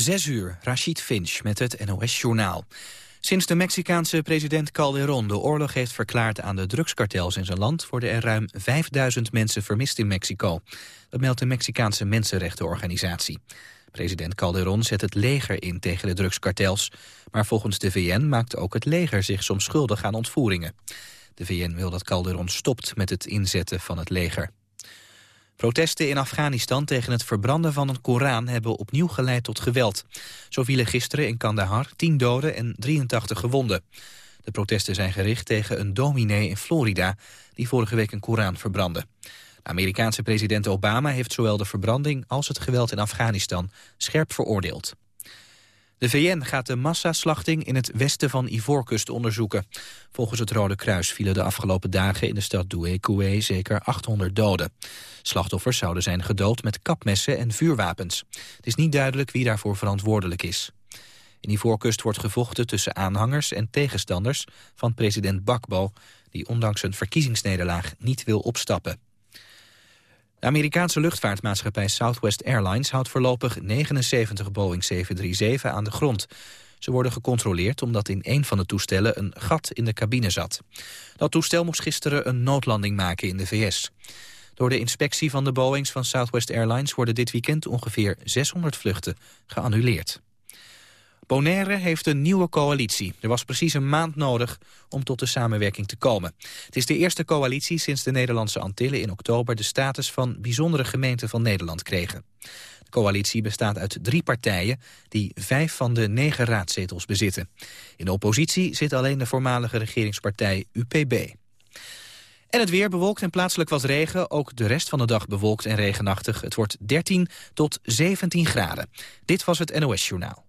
Zes uur, Rashid Finch met het NOS-journaal. Sinds de Mexicaanse president Calderon de oorlog heeft verklaard aan de drugskartels in zijn land... worden er ruim 5000 mensen vermist in Mexico. Dat meldt de Mexicaanse Mensenrechtenorganisatie. President Calderon zet het leger in tegen de drugskartels. Maar volgens de VN maakt ook het leger zich soms schuldig aan ontvoeringen. De VN wil dat Calderon stopt met het inzetten van het leger. Protesten in Afghanistan tegen het verbranden van een Koran hebben opnieuw geleid tot geweld. Zo vielen gisteren in Kandahar 10 doden en 83 gewonden. De protesten zijn gericht tegen een dominee in Florida die vorige week een Koran verbrandde. De Amerikaanse president Obama heeft zowel de verbranding als het geweld in Afghanistan scherp veroordeeld. De VN gaat de massaslachting in het westen van Ivoorkust onderzoeken. Volgens het Rode Kruis vielen de afgelopen dagen in de stad Doué-Koué zeker 800 doden. Slachtoffers zouden zijn gedood met kapmessen en vuurwapens. Het is niet duidelijk wie daarvoor verantwoordelijk is. In Ivoorkust wordt gevochten tussen aanhangers en tegenstanders van president Bakbo... die ondanks een verkiezingsnederlaag niet wil opstappen. De Amerikaanse luchtvaartmaatschappij Southwest Airlines houdt voorlopig 79 Boeing 737 aan de grond. Ze worden gecontroleerd omdat in een van de toestellen een gat in de cabine zat. Dat toestel moest gisteren een noodlanding maken in de VS. Door de inspectie van de Boeings van Southwest Airlines worden dit weekend ongeveer 600 vluchten geannuleerd. Bonaire heeft een nieuwe coalitie. Er was precies een maand nodig om tot de samenwerking te komen. Het is de eerste coalitie sinds de Nederlandse Antillen in oktober... de status van bijzondere gemeente van Nederland kregen. De coalitie bestaat uit drie partijen die vijf van de negen raadzetels bezitten. In de oppositie zit alleen de voormalige regeringspartij UPB. En het weer bewolkt en plaatselijk wat regen. Ook de rest van de dag bewolkt en regenachtig. Het wordt 13 tot 17 graden. Dit was het NOS Journaal.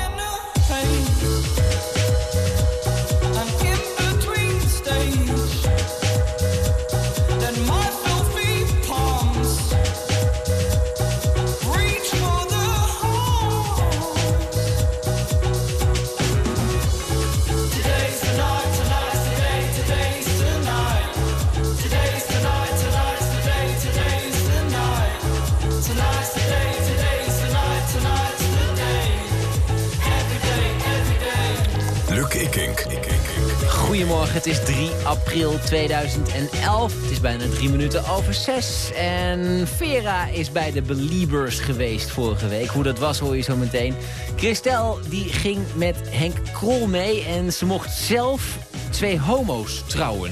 Goedemorgen, het is 3 april 2011. Het is bijna drie minuten over zes. En Vera is bij de Beliebers geweest vorige week. Hoe dat was hoor je zo meteen. Christel die ging met Henk Krol mee en ze mocht zelf twee homo's trouwen.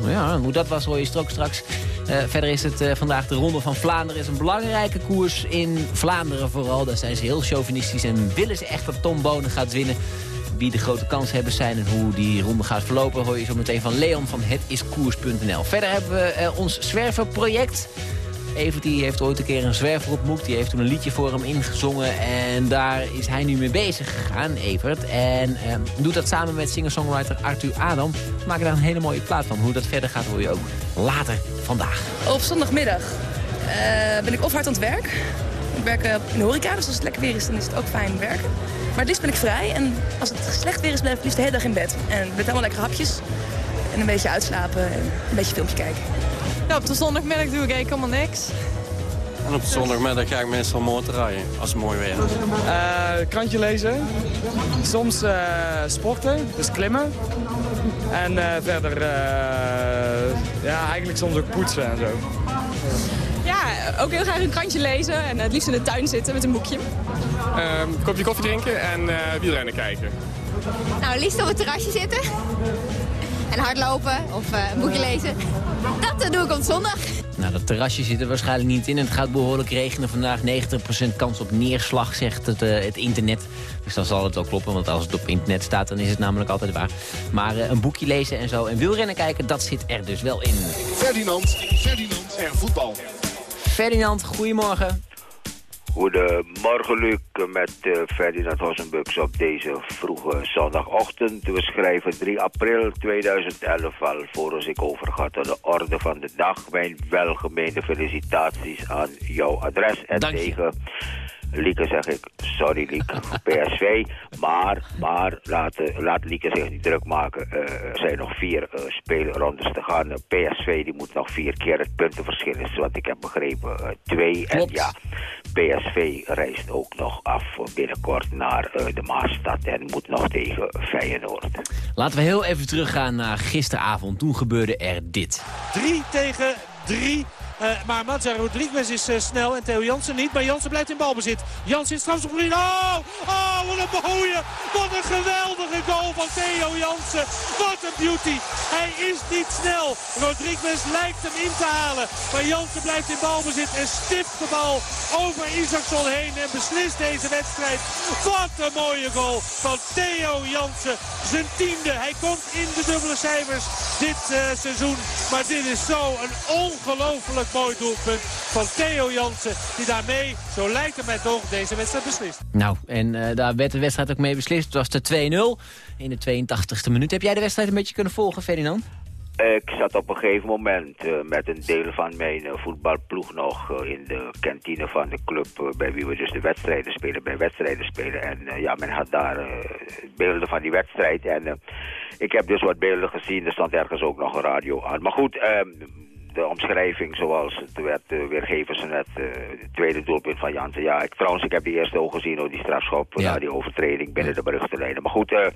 Nou ja, hoe dat was hoor je straks straks. Uh, verder is het uh, vandaag de Ronde van Vlaanderen. is een belangrijke koers in Vlaanderen vooral. Daar zijn ze heel chauvinistisch en willen ze echt dat Tom Bonen gaat winnen wie de grote kanshebbers zijn en hoe die ronde gaat verlopen... hoor je zo meteen van Leon van hetiskoers.nl. Verder hebben we uh, ons zwerverproject. Evert heeft ooit een keer een zwerver ontmoet. Die heeft toen een liedje voor hem ingezongen. En daar is hij nu mee bezig gegaan, Evert. En uh, doet dat samen met singer-songwriter Arthur Adam. We maken daar een hele mooie plaat van. Hoe dat verder gaat hoor je ook later vandaag. Op zondagmiddag uh, ben ik of hard aan het werk. Ik werk in de horeca, dus als het lekker weer is, dan is het ook fijn werken. Maar het liefst ben ik vrij. En als het slecht weer is, blijf ik liefst de hele dag in bed. En met helemaal lekker hapjes. En een beetje uitslapen en een beetje filmpje kijken. Ja, op de zondagmiddag doe ik eigenlijk helemaal niks. En op de zondagmiddag ga ik meestal motorrijden, als het mooi weer is. Uh, krantje lezen. Soms uh, sporten, dus klimmen. En uh, verder, ja, eigenlijk soms ook poetsen en zo. Ja, ook heel graag een krantje lezen en het liefst in de tuin zitten met een boekje. Uh, een kopje koffie drinken en uh, wielrennen kijken. Nou, liefst op het terrasje zitten. En hardlopen of uh, een boekje lezen. Dat uh, doe ik op zondag. Nou, dat terrasje zit er waarschijnlijk niet in. Het gaat behoorlijk regenen vandaag. 90% kans op neerslag, zegt het, het, internet. Dus dan zal het wel kloppen, want als het op internet staat... dan is het namelijk altijd waar. Maar een boekje lezen en zo en wielrennen kijken, dat zit er dus wel in. Ferdinand, Ferdinand en voetbal. Ferdinand, goedemorgen. Goedemorgen Luc met uh, Ferdinand Hossenbux op deze vroege zondagochtend. We schrijven 3 april 2011 al, voor ik overga tot de orde van de dag. Mijn welgemeende felicitaties aan jouw adres en tegen Lieke zeg ik, sorry Lieke, PSV. Maar, maar laat, eh, laat Lieke zich niet druk maken. Eh, er zijn nog vier uh, speelrondes te gaan. PSV die moet nog vier keer het puntenverschil is, wat ik heb begrepen, twee. En ja, PSV reist ook nog af binnenkort naar de Maasstad en moet nog tegen Feyenoord. Laten we heel even teruggaan naar gisteravond. Toen gebeurde er dit. 3 tegen 3 uh, maar Mazza Rodriguez is uh, snel en Theo Jansen niet. Maar Jansen blijft in balbezit. Jansen is strafschopgebied. Oh, oh, wat een mooie. Wat een geweldige goal van Theo Jansen. Wat een beauty. Hij is niet snel. Rodriguez lijkt hem in te halen. Maar Jansen blijft in balbezit en stipt de bal over Isaacson heen. En beslist deze wedstrijd. Wat een mooie goal van Theo Jansen. Zijn tiende. Hij komt in de dubbele cijfers dit uh, seizoen. Maar dit is zo een ongelooflijk mooi doelpunt van Theo Jansen. Die daarmee, zo lijkt het mij toch, deze wedstrijd beslist. Nou, en uh, daar werd de wedstrijd ook mee beslist. Het was de 2-0 in de 82e minuut. Heb jij de wedstrijd een beetje kunnen volgen, Ferdinand? Ik zat op een gegeven moment uh, met een deel van mijn uh, voetbalploeg nog uh, in de kantine van de club... bij wie we dus de wedstrijden spelen, bij wedstrijden spelen. En ja, men had daar beelden van die wedstrijd. En ik heb dus wat beelden gezien. Er stond ergens ook nog een radio aan. Maar goed, ehm, de omschrijving zoals het werd uh, weergeven ze net, uh, het tweede doelpunt van Jansen. Ja, ik, trouwens, ik heb die eerste ook gezien, oh, die strafschop ja. die overtreding binnen de beruchtelijnen. Maar goed, uh,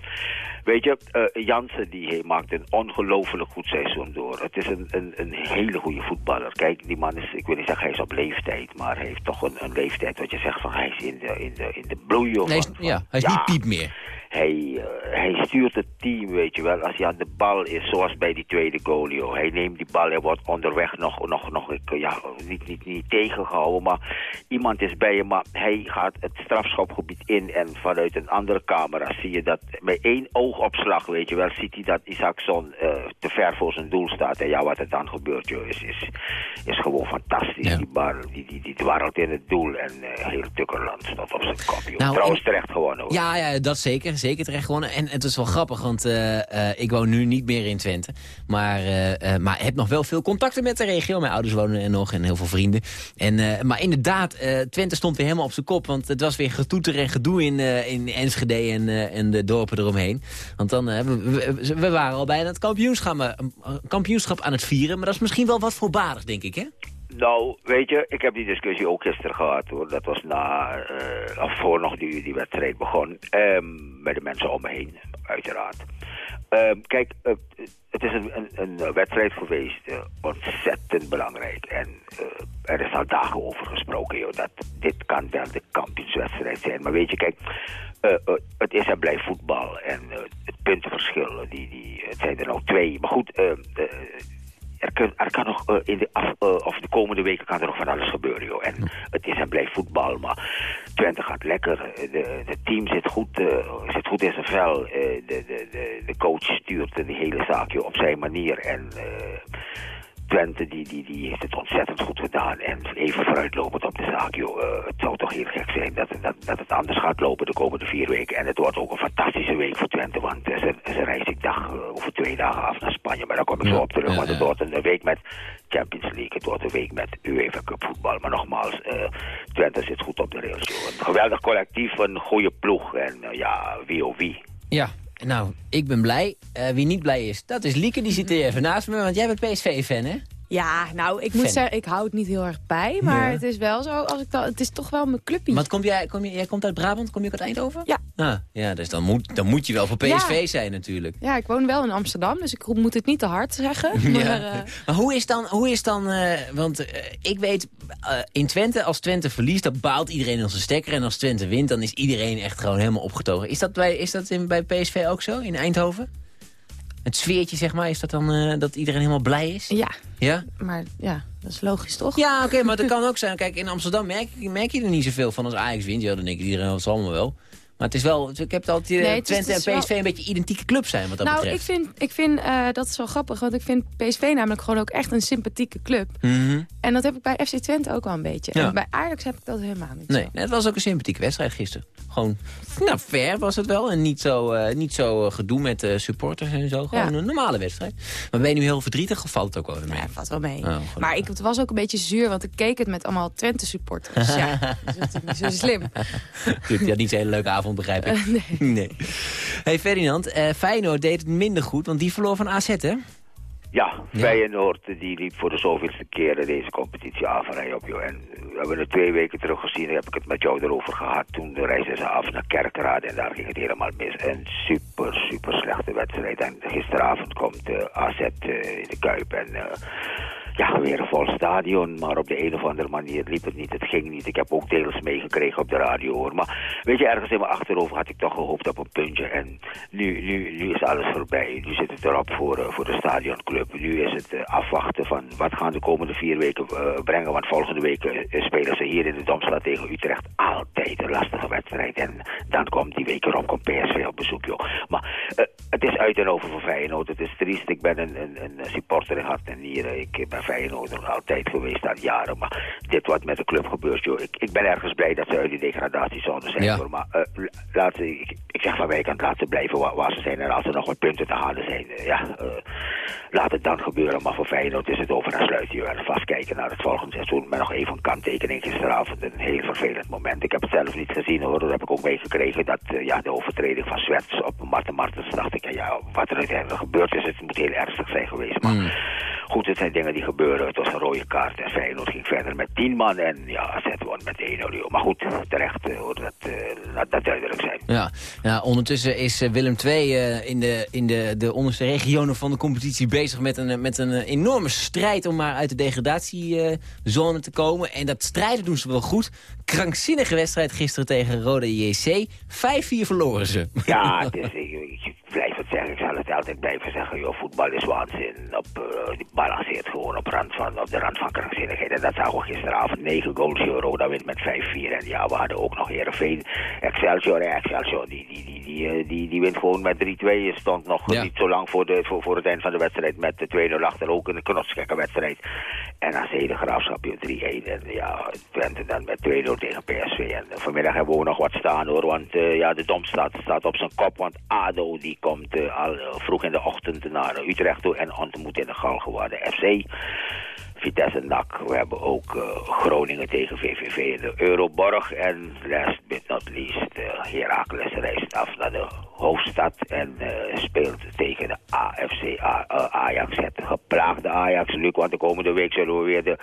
weet je, Jansen die maakt een ongelooflijk goed seizoen door. Het is een, een, een, hele goede voetballer. Kijk, die man is, ik wil niet zeggen hij is op leeftijd, maar hij heeft toch een, een leeftijd wat je zegt van hij is in de, in de, in de bloei. Nee, van, ja, hij is ja, niet piep meer. Hij, uh, hij stuurt het team, weet je wel. Als hij aan de bal is, zoals bij die tweede goal, Hij neemt die bal en wordt onderweg nog, nog, nog ja, niet, niet, niet tegengehouden. Maar iemand is bij je, maar hij gaat het strafschopgebied in. En vanuit een andere camera zie je dat met één oogopslag, weet je wel, ziet hij dat Isaacson uh, te ver voor zijn doel staat. En ja, wat er dan gebeurt, joh, is, is, is gewoon fantastisch. Ja. Die bal, die, die, die dwarrelt in het doel en uh, heel Tukkerland stond op zijn kop, joh. Nou, Trouwens terecht gewonnen, hoor. Ja, ja, dat zeker zeker terecht gewonnen. En het is wel grappig, want uh, uh, ik woon nu niet meer in Twente. Maar, uh, maar heb nog wel veel contacten met de regio. Mijn ouders wonen er nog en heel veel vrienden. En, maar inderdaad, Twente stond weer helemaal op zijn kop. Want het was weer getoeter en gedoe in, in Enschede en, en de dorpen eromheen. Want dan, we, we, waren al bijna het kampioenschap, kampioenschap aan het vieren. Maar dat is misschien wel wat voorbarig, denk ik, hè? Nou, weet je, ik heb die discussie ook gisteren gehad hoor. Dat was na, uh, of voor nog die, die wedstrijd begon. Um, met de mensen om me heen, uiteraard. Um, kijk, het is een, een, een wedstrijd geweest, uh, ontzettend belangrijk. En er is al dagen over gesproken, joh, dat dit kan wel de kampioenswedstrijd zijn. Maar weet je, kijk, het is en blijft voetbal. En het puntenverschil, die, die, het zijn er nou twee. Maar goed, er, kan nog uh, in de, af, uh, of de komende weken kan er nog van alles gebeuren. Joh. En het is en blijft voetbal, maar Twente gaat lekker. De team zit goed, uh, zit goed in zijn vel. de, de, de, de coach stuurt de hele zaak op zijn manier. En Twente die, die, die heeft het ontzettend goed gedaan. En even vooruitlopend op de zaak, joh. Uh, het zou toch heel gek zijn dat, dat, dat het anders gaat lopen de komende vier weken. En het wordt ook een fantastische week voor Twente. Want ze, ze reist ik dag uh, over twee dagen af naar Spanje. Maar daar kom ik zo op terug. Ja, want het wordt een week met Champions League. Het wordt een week met UEFA Cup voetbal. Maar nogmaals, Twente zit goed op de rails. Joh. Een geweldig collectief, een goede ploeg. En ja, wie of wie. Ja, nou, ik ben blij. Uh, wie niet blij is, dat is Lieke. Die zit hier even naast me, want jij bent PSV-fan, hè? Ja, nou, ik moet zeggen, ik hou het niet heel erg bij. Maar ja. het is wel zo, als ik dan, het is toch wel mijn clubje. Maar kom jij, kom je, jij komt uit Brabant, kom je ook uit Eindhoven? Ja. Ah, ja, dus dan moet, dan moet je wel voor PSV ja. zijn natuurlijk. Ja, ik woon wel in Amsterdam, dus ik moet het niet te hard zeggen. Maar, ja. uh... maar hoe is dan, hoe is dan uh, want uh, ik weet, in Twente, als Twente verliest, dan baalt iedereen zijn stekker. En als Twente wint, dan is iedereen echt gewoon helemaal opgetogen. Is dat bij, is dat in, bij PSV ook zo, in Eindhoven? Het sfeertje, zeg maar, is dat dan uh, dat iedereen helemaal blij is? Ja. Ja? Maar ja, dat is logisch, toch? Ja, oké, okay, maar dat kan ook zijn. Kijk, in Amsterdam merk, merk je er niet zoveel van als Ajax wint. Ja, dan denk ik iedereen, dat allemaal wel. Maar het is wel, ik heb het altijd Nee, het Twente en PSV een beetje identieke club zijn wat dat nou, betreft. ik vind, ik vind eh, dat is wel grappig. Want ik vind PSV namelijk gewoon ook echt een sympathieke club. Mhm. En dat heb ik bij FC Twente ook wel een beetje. Ja. En bij Ajax heb ik dat helemaal niet. Nee, nee, het was ook een sympathieke wedstrijd gisteren. Gewoon, nou, fair was het wel. En niet zo, eh, niet zo eh, gedoe met supporters en zo. Gewoon Ja. een normale wedstrijd. Maar ben je nu heel verdrietig of valt het ook wel weer mee? Ja, valt wel mee. Oh, maar ik, het was ook een beetje zuur, want ik keek het met allemaal Twente supporters. ja, dat is natuurlijk niet zo slim. Goed, had niet zo'n hele leuke avond, begrijp ik. Nee. nee. Hey Ferdinand, eh Feyenoord deed het minder goed, want die verloor van AZ, hè? Ja, Feyenoord die liep voor de zoveelste keren deze competitie af op. Joh. En we hebben het twee weken terug gezien, heb ik het met jou erover gehad. Toen reisden ze af naar Kerkrade en daar ging het helemaal mis. Een super, super slechte wedstrijd. En gisteravond komt eh, AZ eh, in de Kuip en... ja, weer een vol stadion, maar op de een of andere manier liep het niet. Het ging niet. Ik heb ook deels meegekregen op de radio hoor. Maar weet je, ergens in mijn achterhoofd had ik toch gehoopt op een puntje. En nu, nu, nu is alles voorbij. Nu zit het erop voor, eh, voor de stadionclub. Nu is het eh, afwachten van wat gaan de komende vier weken eh, brengen. Want volgende week spelen ze hier in de Domstad tegen Utrecht. Altijd een lastige wedstrijd. En dan komt die week erop, komt PSV op bezoek joh. Maar het is uit en over voor Feyenoord. Het is triest. Ik ben een, een, een supporter in hart en nieren. Ik ben Feyenoorder altijd geweest al jaren. Maar dit wat met de club gebeurt, joh. Ik, ik ben ergens blij dat ze uit die degradatiezone zijn. Ja. Hoor. Maar eh, laat ik, ik zeg van wij kant, laat ze blijven waar, waar ze zijn. En als er nog wat punten te halen zijn, eh, ja, eh, laat het dan gebeuren. Maar voor Feyenoord is het over en sluiten. joh. En vast kijken naar het volgende seizoen. Met nog even een kanttekening gisteravond. Een heel vervelend moment. Ik heb het zelf niet gezien hoor. Dat heb ik ook meegekregen. Dat ja, de overtreding van Zwerts op Marten Martens. dacht ik, ja, wat er uiteindelijk gebeurd is, het moet heel ernstig zijn geweest. Maar goed, het zijn dingen die gebeuren. Het was een rode kaart. En Feyenoord ging verder met 10 man. En ja, AZ won met 1-0. joh. Maar goed, terecht eh, hoor. Dat, eh, laat dat duidelijk zijn. Ja, ja ondertussen is eh, Willem II in, de, in de, de onderste regionen van de competitie bezig met een, met een enorme strijd om maar uit de degradatiezone te komen. En dat strijden doen ze wel goed. Krankzinnige wedstrijd gisteren tegen Rode JC. 5-4 verloren ze. Ja, het is, ik, zal het altijd blijven zeggen. Joh, voetbal is waanzin. Op, eh, die balanceert gewoon op, rand van, op de rand van krankzinnigheid. En dat zagen we gisteravond. 9 goals. Roda wint met 5-4. En ja, we hadden ook nog Heerenveen. Excelsior. Excelsior die, die, die, die, eh, die, die wint gewoon met 3-2. Je stond nog Ja. niet zo lang voor, de, voor, voor het eind van de wedstrijd met de 2-0 achter. Ook een knotsgekke wedstrijd. En als hele graafschap joh, 3-1. En ja, Twente dan met 2-0 tegen PSV. En vanmiddag hebben we ook nog wat staan hoor. Want eh, ja, de Dom staat, staat op zijn kop. Want ADO die komt vroeg in de ochtend naar eh, Utrecht toe. En ontmoet in de Galgenwaarde FC. Vitesse NAC. We hebben ook eh, Groningen tegen VVV in de Euroborg. En last but not least, uh, Heracles reist af naar de hoofdstad en eh, speelt tegen de AFC eh, Ajax. Het geplaagde Ajax, Luc, want de komende week zullen we weer de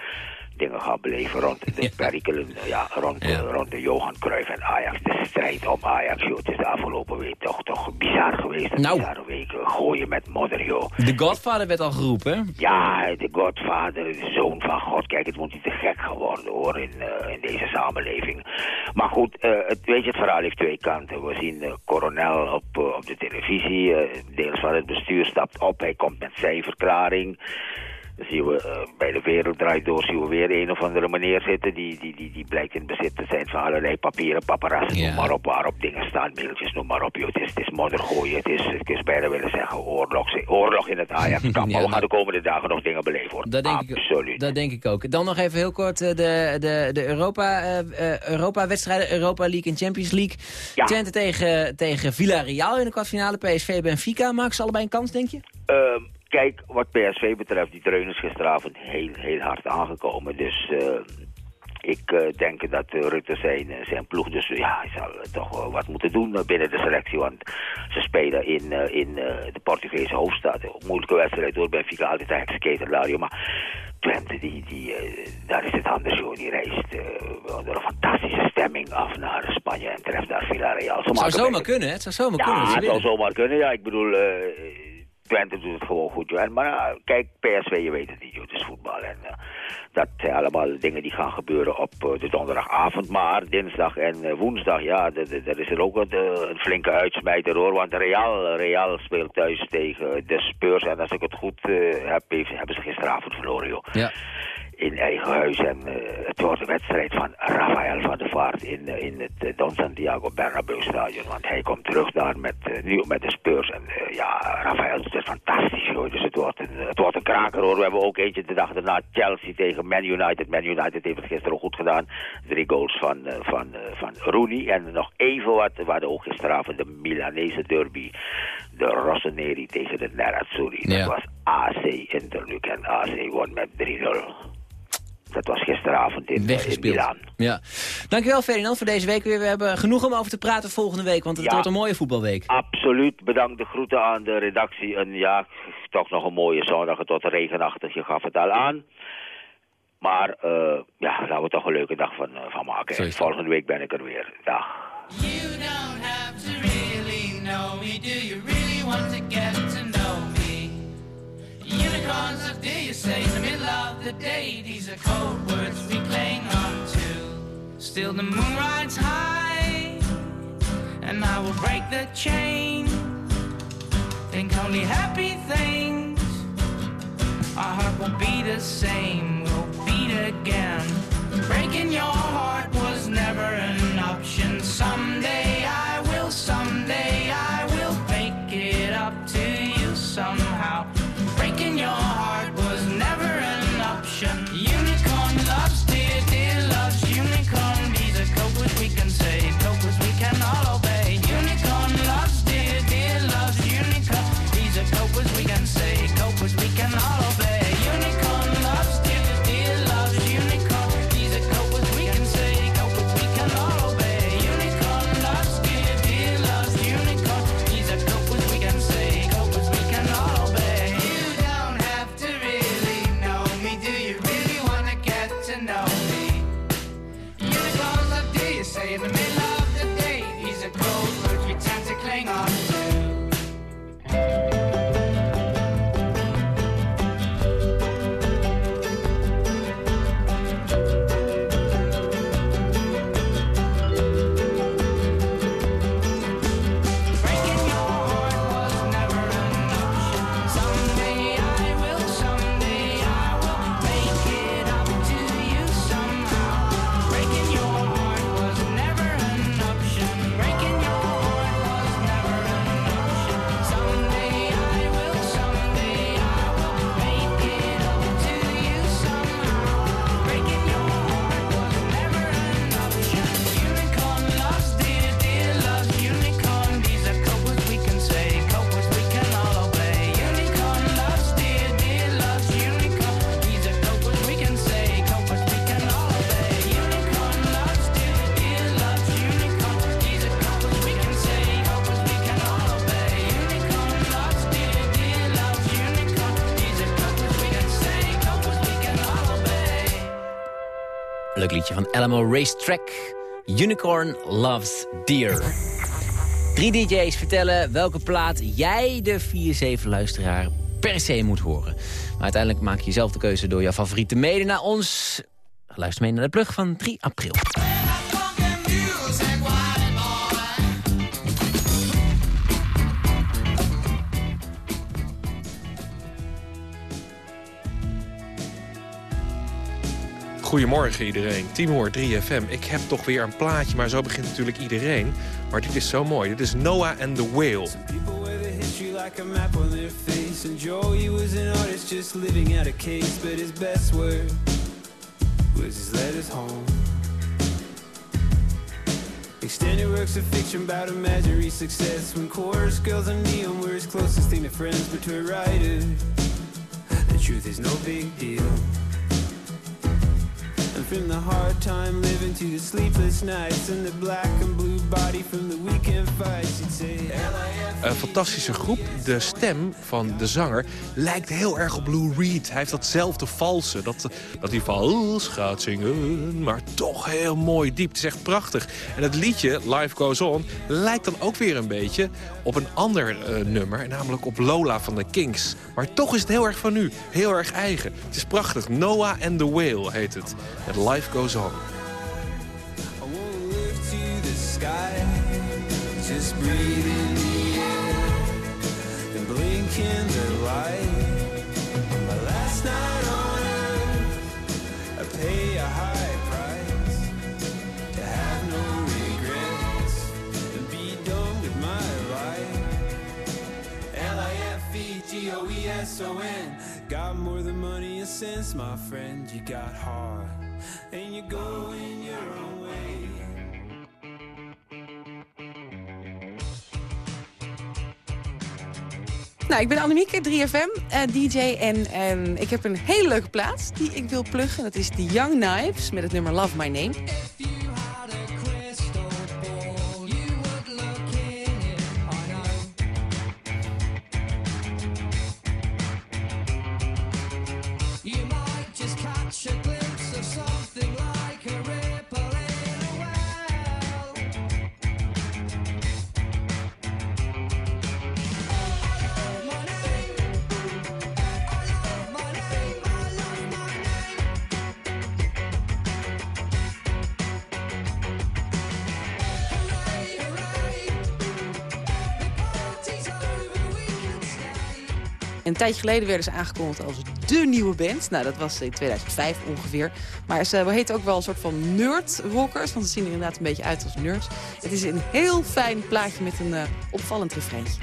dingen gaan beleven rond de perikelen, eh, ja, rond, eh, rond de Johan Cruijff en Ajax. De strijd om Ajax, joh. Het is de afgelopen week toch, toch bizar geweest. Een Nou. bizarre week. gooien met modder, joh. De Godfather werd al geroepen. hè? Ja, de godvader, de zoon van God. Kijk, het moet niet te gek geworden hoor in, eh, in deze samenleving. Maar goed, eh, het, weet je, het verhaal heeft twee kanten. We zien de coronel op, op de televisie. deels van het bestuur stapt op. Hij komt met zijn verklaring. Dan zien we bij de wereld draait door, zien we weer een of andere meneer zitten. Die, die, die, die blijkt in bezit te zijn van allerlei papieren, paparazzen, noem maar op. Waarop dingen staan, mailtjes, noem maar op. Joh. Het, is, het is modder gooien, het is, ik is bijna willen zeggen oorlog, oorlog in het Ajax-kamp. Ja, maar we gaan de komende dagen nog dingen beleven hoor. Dat denk, Absoluut. ik, dat denk ik ook. Dan nog even heel kort eh, de, de, de Europa, eh, eh, Europa-wedstrijden. Europa League en Champions League. Twente tegen, tegen Villarreal in de kwartfinale. PSV Benfica. Ze allebei een kans, denk je? Ehm, kijk, wat PSV betreft, die dreun is gisteravond heel, heel hard aangekomen. Dus ehm, ik eh, denk dat eh, Rutte zijn, eh, zijn ploeg, dus ja, hij zal eh, toch wat moeten doen eh, binnen de selectie. Want ze spelen in, eh, in eh, de Portugese hoofdstad. Een moeilijke wedstrijd door Benfica, altijd een heksenketel Maar Twente, die, die, eh, daar is het anders, joh. Die reist eh, onder een fantastische stemming af naar Spanje en treft daar Villarreal. Ze Het zou zomaar bij- kunnen, hè? Het zou zomaar kunnen. ja, het zou zomaar kunnen. Ja, ik bedoel, eh, Twente doet het gewoon goed. maar eh, kijk, PSV, je weet het niet, joh. het is voetbal. En eh, dat zijn allemaal dingen die gaan gebeuren op eh, de donderdagavond. Maar dinsdag en eh, woensdag, ja, d- d- er is er ook een, eh, flinke uitsmijter hoor. Want Real, Real speelt thuis tegen de Spurs. En als ik het goed eh, heb, hebben ze gisteravond verloren, joh. Ja. In eigen huis. En het wordt een wedstrijd van Rafael van der Vaart in, in het Don Santiago Bernabeu stadion. Want hij komt terug daar met, nu met de Spurs. En ja, Rafael doet het fantastisch hoor. Dus het wordt, een, het wordt een kraker hoor. We hebben ook eentje de dag daarna Chelsea tegen Man United. Man United heeft het gisteren ook goed gedaan. Drie goals van, van, van Rooney. En nog even wat, we hadden ook gisteravond de Milanese derby. De Rossoneri tegen de Nerazzurri. Dat was AC Interluc en AC won met 3-0. Dat was gisteravond in, in Milaan. Ja. Dankjewel Ferdinand voor deze week weer. We hebben genoeg om over te praten volgende week, want het wordt een mooie voetbalweek. Absoluut. Bedankt de groeten aan de redactie. En ja, toch nog een mooie zondag tot regenachtig. Je gaf het al aan. Maar uh, ja, laten we toch een leuke dag van, uh, van maken. Volgende week ben ik er weer. Dag. You don't have to really know me. Do you really want to get to? Unicorns of do you say middle of the day? These are cold words we cling on to. Still the moon rides high, and I will break the chain. Think only happy things. Our heart will be the same. We'll beat again. Breaking your heart was never an option. Someday Van Alamo Racetrack. Unicorn Loves Deer. Drie DJ's vertellen welke plaat jij de 4-7-luisteraar per se moet horen. Maar uiteindelijk maak je zelf de keuze door jouw favoriete mede naar ons. Luister mee naar de plug van 3 april. Goedemorgen iedereen, Timor 3FM. Ik heb toch weer een plaatje, maar zo begint natuurlijk iedereen. Maar dit is zo mooi. Dit is Noah and the Whale. Like a map on their face. And Joe, he was an artist just living out a case. But his best word was his letters home. Extended works of fiction about imaginary success. When chorus girls and neon were his closest thing to friends. But to a writer, the truth is no big deal. And the hard time living to the sleepless nights and the black and blue body from the weekend Een fantastische groep. De stem van de zanger lijkt heel erg op Lou Reed. Hij heeft datzelfde valse. Dat, dat hij vals gaat zingen, maar toch heel mooi diep. Het is echt prachtig. En het liedje, Life Goes On, lijkt dan ook weer een beetje op een ander eh, nummer. Namelijk op Lola van de Kings. Maar toch is het heel erg van nu. Heel erg eigen. Het is prachtig. Noah and the Whale heet het. and life goes on. Sky, just the air and the light. Last night on earth, I pay a high price to have no regrets and be done with my life. L I F E G O E S O N. Got more than money and sense, my friend. You got heart. And you're going your own way. Nou, ik ben Annemieke, 3FM, uh, DJ. En ehm, ik heb een hele leuke plaats die ik wil pluggen. Dat is The Young Knives met het nummer Love My Name. Tijdje geleden werden ze aangekondigd als de nieuwe band. Nou, dat was in 2005 ongeveer. Maar ze heten ook wel een soort van nerd-rockers. Want ze zien er inderdaad een beetje uit als nerds. Het is een heel fijn plaatje met een eh, opvallend refreintje.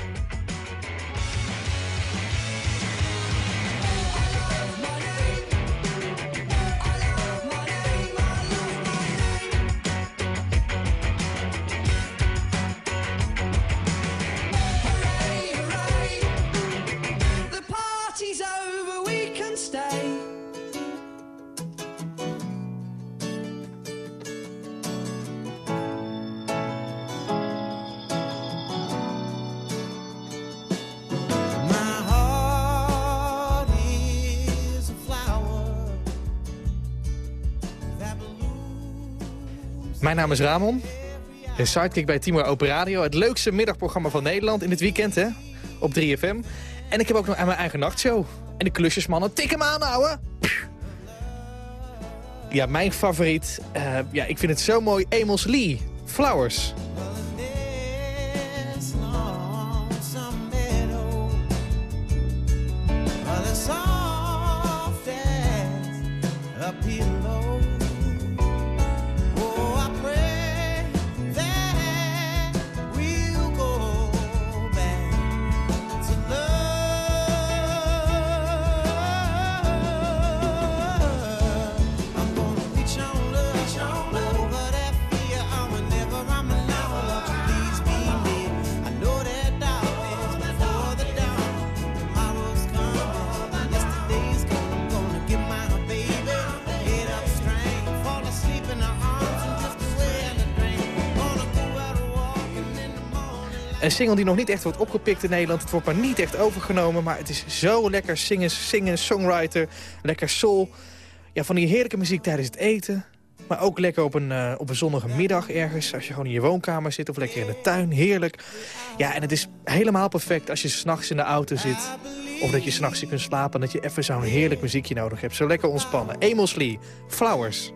Naam is Ramon. De sidekick bij Timo Open Radio. Het leukste middagprogramma van Nederland in het weekend, hè? Op 3FM. En ik heb ook nog aan mijn eigen nachtshow. En de klusjesmannen, tik hem aan, ouwe! Ja, mijn favoriet. eh, ja, ik vind het zo mooi. Amos Lee. Flowers. Single die nog niet echt wordt opgepikt in Nederland. Het wordt maar niet echt overgenomen. Maar het is zo lekker zingen, zingen, songwriter. Lekker soul. Ja, van die heerlijke muziek tijdens het eten. Maar ook lekker op een, eh, op een zonnige middag ergens. Als je gewoon in je woonkamer zit of lekker in de tuin. Heerlijk. Ja, en het is helemaal perfect als je s'nachts in de auto zit. Of dat je s'nachts kunt slapen. En dat je even zo'n heerlijk muziekje nodig hebt. Zo lekker ontspannen. Amos Lee, Flowers.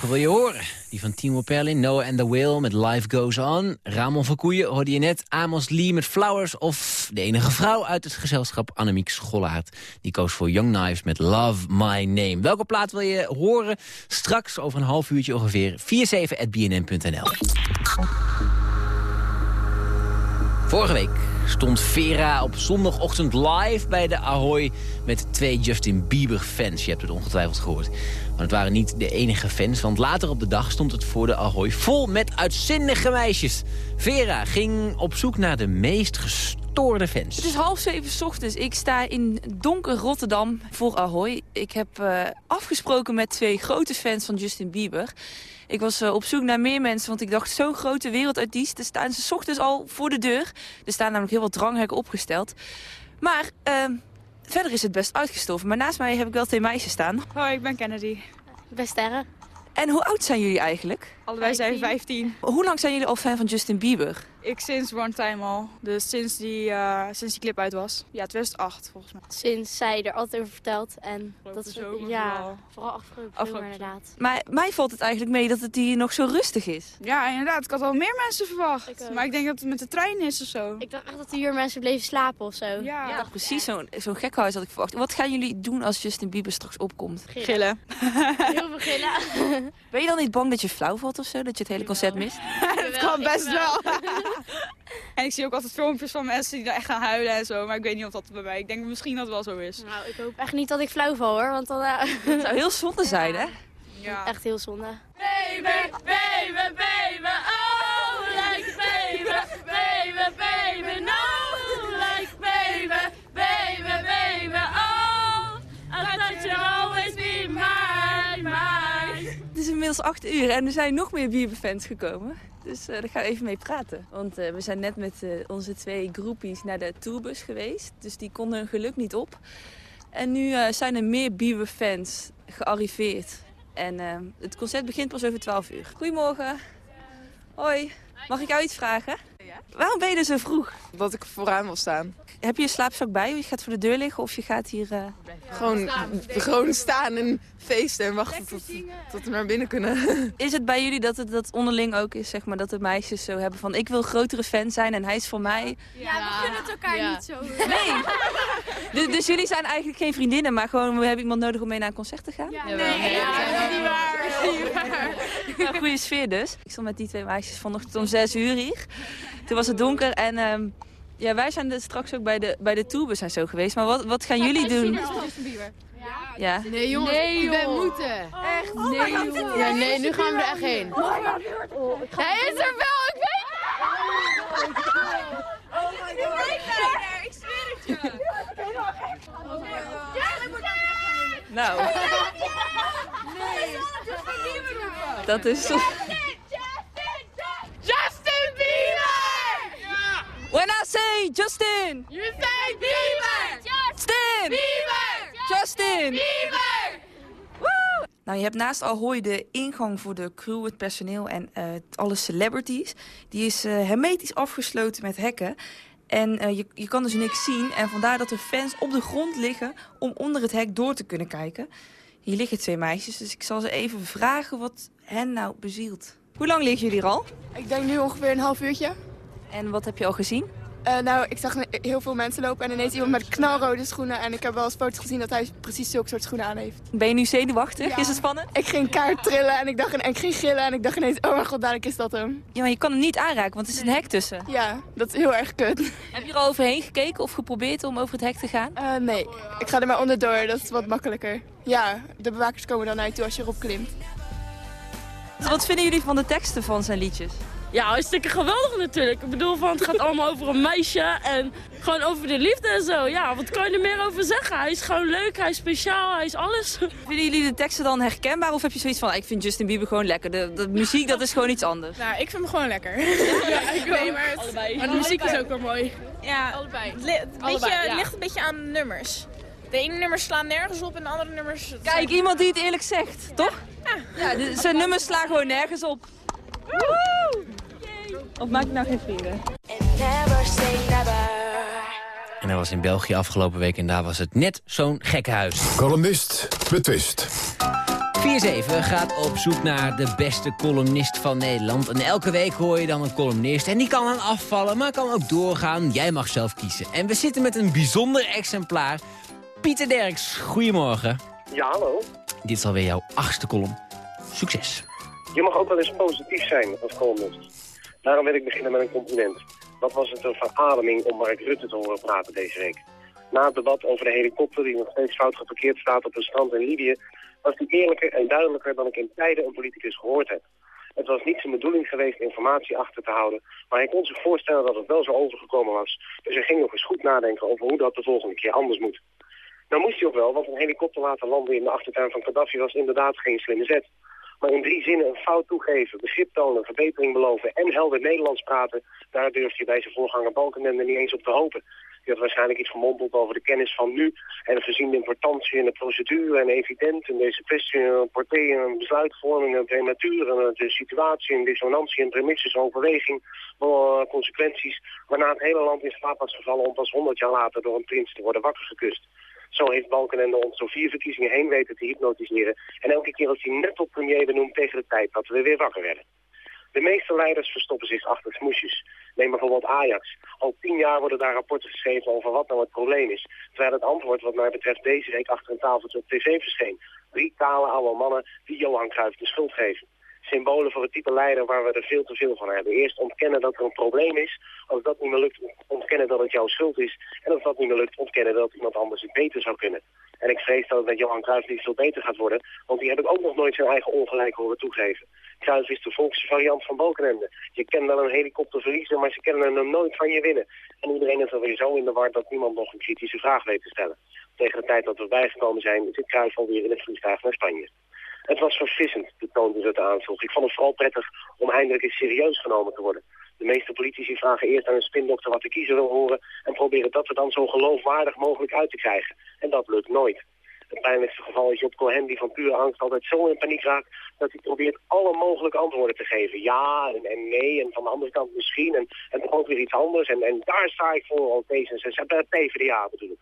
Welke wil je horen? Die van Timo Perlin, Noah and the Whale met Life Goes On. Ramon Verkoeien hoorde je net. Amos Lee met Flowers. Of de enige vrouw uit het gezelschap, Annemiek Schollaert. Die koos voor Young Knives met Love My Name. Welke plaat wil je horen? Straks over een half uurtje ongeveer. 47.bnn.nl Vorige week stond Vera op zondagochtend live bij de Ahoy... met twee Justin Bieber-fans. Je hebt het ongetwijfeld gehoord. Maar het waren niet de enige fans, want later op de dag stond het voor de Ahoy... vol met uitzinnige meisjes. Vera ging op zoek naar de meest gestoorde fans. Het is half zeven 's ochtends. Ik sta in donker Rotterdam voor Ahoy. Ik heb eh, afgesproken met twee grote fans van Justin Bieber. Ik was eh, op zoek naar meer mensen, want ik dacht zo'n grote wereldartiest. Er staan ze ochtends al voor de deur. Er staan namelijk heel wat dranghekken opgesteld. Maar ehm, verder is het best uitgestoven. Maar naast mij heb ik wel twee meisjes staan. Hoi, ik ben Kennedy. Ik ben En hoe oud zijn jullie eigenlijk? Allebei zijn 15. Hoe lang zijn jullie al fan van Justin Bieber? Ik sinds One Time al. Dus sinds die, eh, sinds die clip uit was. Ja, 2008 volgens mij. Sinds zij er altijd over vertelt. En dat is zomer ja, vooral. vooral afgelopen Afgelopen zomer inderdaad. Maar mij valt het eigenlijk mee dat het hier nog zo rustig is. Ja, inderdaad. Ik had al meer mensen verwacht. Maar ik denk dat het met de trein is of zo. Ik dacht echt dat hier mensen bleven slapen of zo. Ja, Ja, precies zo'n zo'n gekhuis had ik verwacht. Wat gaan jullie doen als Justin Bieber straks opkomt? Gillen. Heel veel gillen. Ben je dan niet bang dat je flauw valt of zo? Dat je het hele concert mist? dat kan best wel. en ik zie ook altijd filmpjes van mensen die dan echt gaan huilen en zo. Maar ik weet niet of dat bij mij... Ik denk misschien dat het wel zo is. Nou, ik hoop echt niet dat ik flauw val hoor. Want dan... eh, Het zou heel zonde zijn, hè? Ja. Echt heel zonde. Baby, baby, baby, oh, like baby, baby, baby, no, like baby, baby, baby, oh, I is inmiddels acht uur en er zijn nog meer Bieber-fans gekomen. Dus eh daar gaan we even mee praten. Want eh, we zijn net met eh, onze twee groepies naar de tourbus geweest. Dus die konden hun geluk niet op. En nu eh, zijn er meer Bieber-fans gearriveerd. En het concert begint pas over 12 uur. Goedemorgen. Hoi. Mag ik jou iets vragen? Waarom ben je er zo vroeg? Dat ik vooraan wil staan. Heb je een slaapzak bij je? Je gaat voor de deur liggen of je gaat hier... eh, Gewoon, gewoon staan en feesten en wachten tot, tot we naar binnen kunnen. Is het bij jullie dat het dat onderling ook is, zeg maar, dat de meisjes zo hebben van... ik wil grotere fan zijn en hij is voor mij... Ja, we kunnen het elkaar niet zo. Nee. Dus, dus jullie zijn eigenlijk geen vriendinnen, maar gewoon we hebben iemand nodig om mee naar een concert te gaan? Nee, dat is niet waar. Dat is niet waar. Ja, goede sfeer dus. Ik stond met die twee meisjes vanochtend om zes uur hier. Toen was het donker en ehm, ja, wij zijn dus straks ook bij de, bij de tourbus en zo geweest. Maar wat, wat gaan jullie doen? Ja. Nee jongens, Nee, we moeten. Echt? Nee jongens. Ja, nee, nu gaan we er echt heen. Hij is er wel, ik weet Ik zweer het je. Nou, dat is... Justin Bieber! When I say Justin! You say Bieber! Justin! Bieber! Justin! Bieber! Nou, je hebt naast Ahoy de ingang voor de crew, het personeel en eh, alle celebrities. Die is eh, hermetisch afgesloten met hekken. En eh, je, je kan dus niks zien. En vandaar dat er fans op de grond liggen om onder het hek door te kunnen kijken. Hier liggen twee meisjes, dus ik zal ze even vragen wat hen nou bezielt. Hoe lang liggen jullie er al? Ik denk nu ongeveer een half uurtje. En wat heb je al gezien? Eh, nou, ik zag heel veel mensen lopen en ineens iemand met knalrode schoenen. En ik heb wel eens foto's gezien dat hij precies zulke soort schoenen aan heeft. Ben je nu zenuwachtig? Ja. Is het spannend? Ik ging kaart trillen en ik, dacht, en ik ging gillen en ik dacht ineens, oh mijn god, dadelijk is dat hem. Ja, maar je kan hem niet aanraken, want er is een hek tussen. Ja, dat is heel erg kut. Heb je er al overheen gekeken of geprobeerd om over het hek te gaan? Eh, nee, ik ga er maar onderdoor, dat is wat makkelijker. Ja, de bewakers komen dan naar je toe als je erop klimt. Dus wat vinden jullie van de teksten van zijn liedjes? Ja, hartstikke geweldig natuurlijk. Ik bedoel, van, het gaat allemaal over een meisje en gewoon over de liefde en zo. Ja, wat kan je er meer over zeggen? Hij is gewoon leuk, hij is speciaal, hij is alles. Vinden jullie de teksten dan herkenbaar of heb je zoiets van... ik vind Justin Bieber gewoon lekker, de, de muziek dat is gewoon iets anders? Nou, ik vind hem gewoon lekker. ja, ik Nee, maar het- allebei. maar de muziek is ook wel mooi. Ja, Allebei. het, li- het Allebei, beetje, ja. het ligt een beetje aan de nummers. De ene nummers slaan nergens op en de andere nummers... Kijk, iemand die het eerlijk zegt, toch? Ja, de- zijn nummers slaan gewoon nergens op. Of maak je nou geen vrienden? Never say never. En dat was in België afgelopen week en daar was het net zo'n gekkenhuis. Columnist betwist. 4-7 gaat op zoek naar de beste columnist van Nederland. En elke week hoor je dan een columnist. En die kan dan afvallen, maar kan ook doorgaan. Jij mag zelf kiezen. En we zitten met een bijzonder exemplaar. Pieter Derks, goedemorgen. Ja, hallo. Dit is alweer jouw achtste column. Succes. Je mag ook wel eens positief zijn als columnist. Daarom wil ik beginnen met een compliment. Wat was het een verademing om Mark Rutte te horen praten deze week. Na het debat over de helikopter die nog steeds fout geparkeerd staat op een strand in Libië... was hij eerlijker en duidelijker dan ik in tijden een politicus gehoord heb. Het was niet zijn bedoeling geweest informatie achter te houden... maar hij kon zich voorstellen dat het wel zo overgekomen was. Dus hij ging nog eens goed nadenken over hoe dat de volgende keer anders moet. Nou moest hij ook wel, want een helikopter laten landen in de achtertuin van Gaddafi was inderdaad geen slimme zet. Maar in drie zinnen een fout toegeven, begrip tonen, verbetering beloven en helder Nederlands praten, daar durft je bij zijn voorganger Balkenende niet eens op te hopen. Die had waarschijnlijk iets gemompeld over de kennis van nu en gezien de importantie in de procedure en evident in deze kwestie, een partij, een besluitvorming, een prematuur, en de situatie, een dissonantie, een premisses, overweging, eh, consequenties, waarna het hele land in slaap was gevallen om pas honderd jaar later door een prins te worden wakker gekust. Zo heeft Balkenende ons door vier verkiezingen heen weten te hypnotiseren. En elke keer als hij net tot premier benoemd tegen de tijd dat we weer wakker werden. De meeste leiders verstoppen zich achter smoesjes. Neem bijvoorbeeld Ajax. Al tien jaar worden daar rapporten geschreven over wat nou het probleem is. Terwijl het antwoord wat mij betreft deze week achter een tafeltje op tv verscheen. Drie kale oude mannen die Johan Cruijff de schuld geven. Symbolen voor het type leider waar we er veel te veel van hebben. Eerst ontkennen dat er een probleem is. Als dat niet meer lukt, ontkennen dat het jouw schuld is. En als dat niet meer lukt, ontkennen dat iemand anders het beter zou kunnen. En ik vrees dat het met Johan Cruijff niet veel beter gaat worden. Want die heb ik ook nog nooit zijn eigen ongelijk horen toegeven. Cruijff is de volkse variant van Balkenende. Je kan wel een helikopter verliezen, maar ze kennen hem nooit van je winnen. En iedereen is alweer zo in de war dat niemand nog een kritische vraag weet te stellen. Tegen de tijd dat we bijgekomen zijn, zit Cruijff alweer in het vliegtuig naar Spanje. Het was verfrissend, de toon die het aansloeg. Ik vond het vooral prettig om eindelijk eens serieus genomen te worden. De meeste politici vragen eerst aan een spindokter wat de kiezer wil horen... en proberen dat er dan zo geloofwaardig mogelijk uit te krijgen. En dat lukt nooit. Het pijnlijkste geval is Job Cohen die van pure angst altijd zo in paniek raakt... dat hij probeert alle mogelijke antwoorden te geven. Ja en, en nee en van de andere kant misschien en, en toch ook weer iets anders. En, en daar sta ik voor al D66, PvdA bedoel ik.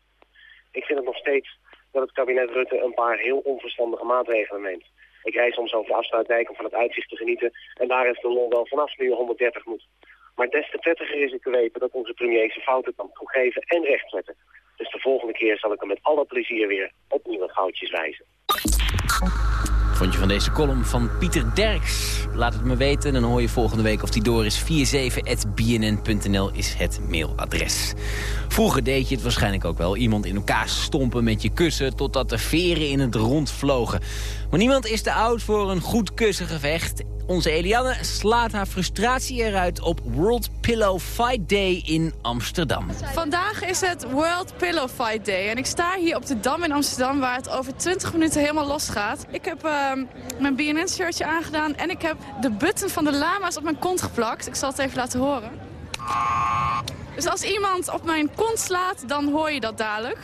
Ik vind het nog steeds dat het kabinet Rutte een paar heel onverstandige maatregelen neemt. Ik reis soms over de afsluitdijk om van het uitzicht te genieten. En daar is de lol wel vanaf nu 130 moet. Maar des te prettiger is het te weten dat onze premier zijn fouten kan toegeven en rechtzetten. Dus de volgende keer zal ik hem met alle plezier weer op nieuwe goudjes wijzen. Vond je van deze column van Pieter Derks? Laat het me weten, dan hoor je volgende week of die door is. 47.bnn.nl is het mailadres. Vroeger deed je het waarschijnlijk ook wel. Iemand in elkaar stompen met je kussen totdat de veren in het rond vlogen. Maar niemand is te oud voor een goed kussengevecht. Onze Eliane slaat haar frustratie eruit op World Pillow Fight Day in Amsterdam. Vandaag is het World Pillow Fight Day. En ik sta hier op de Dam in Amsterdam waar het over 20 minuten helemaal losgaat. Ik heb ehm, mijn BNN-shirtje aangedaan en ik heb de button van de lama's op mijn kont geplakt. Ik zal het even laten horen. Dus als iemand op mijn kont slaat, dan hoor je dat dadelijk.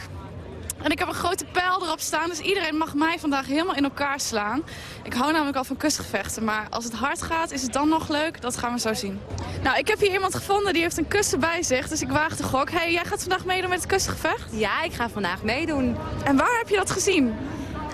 En ik heb een grote pijl erop staan, dus iedereen mag mij vandaag helemaal in elkaar slaan. Ik hou namelijk al van kusgevechten, maar als het hard gaat, is het dan nog leuk? Dat gaan we zo zien. Nou, ik heb hier iemand gevonden die heeft een kussen bij zich, dus ik waag de gok. hey, jij gaat vandaag meedoen met het kussengevecht? Ja, ik ga vandaag meedoen. En waar heb je dat gezien?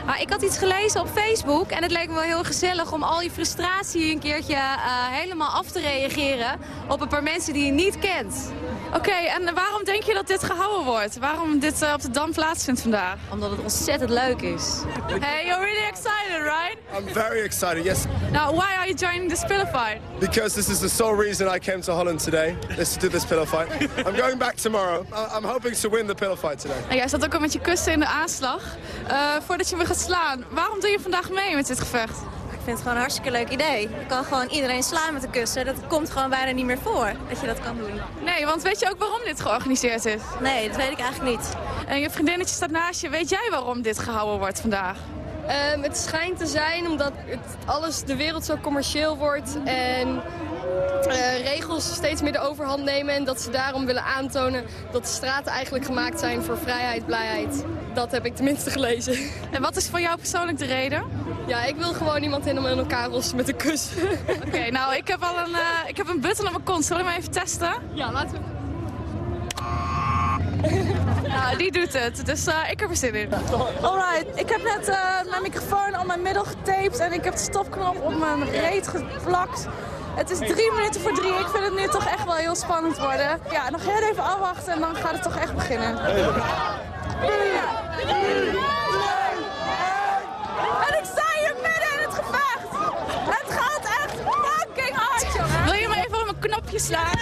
Ah, ik had iets gelezen op Facebook en het leek me wel heel gezellig om al je frustratie een keertje eh, helemaal af te reageren op een paar mensen die je niet kent. Oké, en waarom denk je dat dit gehouden wordt? Waarom dit eh, op de Dam plaatsvindt vandaag? Omdat het ontzettend leuk is. Hey, you're really excited, right? I'm very excited, yes. Now, why are you joining this pillow fight? Because this is the sole reason I came to Holland today, is to do this pillow fight. I'm going back tomorrow. I'm hoping to win the pillow fight today. Nou, jij staat ook al met je kussen in de aanslag. Eh, voordat je me gaat slaan, waarom doe je vandaag mee met dit gevecht? Ik vind het gewoon een hartstikke leuk idee. Je kan gewoon iedereen slaan met een kussen. Dat komt gewoon bijna niet meer voor dat je dat kan doen. Nee, want weet je ook waarom dit georganiseerd is? Nee, dat weet ik eigenlijk niet. En je vriendinnetje staat naast je. Weet jij waarom dit gehouden wordt vandaag? Ehm, het schijnt te zijn omdat het, alles, de wereld zo commercieel wordt en eh, regels steeds meer de overhand nemen. En dat ze daarom willen aantonen dat de straten eigenlijk gemaakt zijn voor vrijheid, blijheid. Dat heb ik tenminste gelezen. En wat is voor jou persoonlijk de reden? Ja, ik wil gewoon iemand helemaal in elkaar rossen met een kus. Oké, nou ik heb al een, eh, ik heb een button op mijn kont. Zullen we hem even testen? Ja, laten we... Nou, die doet het. Dus eh, ik heb er zin in. Alright, ik heb net eh, mijn microfoon op mijn middel getaped en ik heb de stopknop op mijn reet geplakt. Het is drie minuten voor drie. Ik vind het nu toch echt wel heel spannend worden. Ja, nog heel even afwachten en dan gaat het toch echt beginnen. En ik sta hier midden in het gevecht. Het gaat echt fucking hard, jongen. Wil je me even op mijn knopje slaan?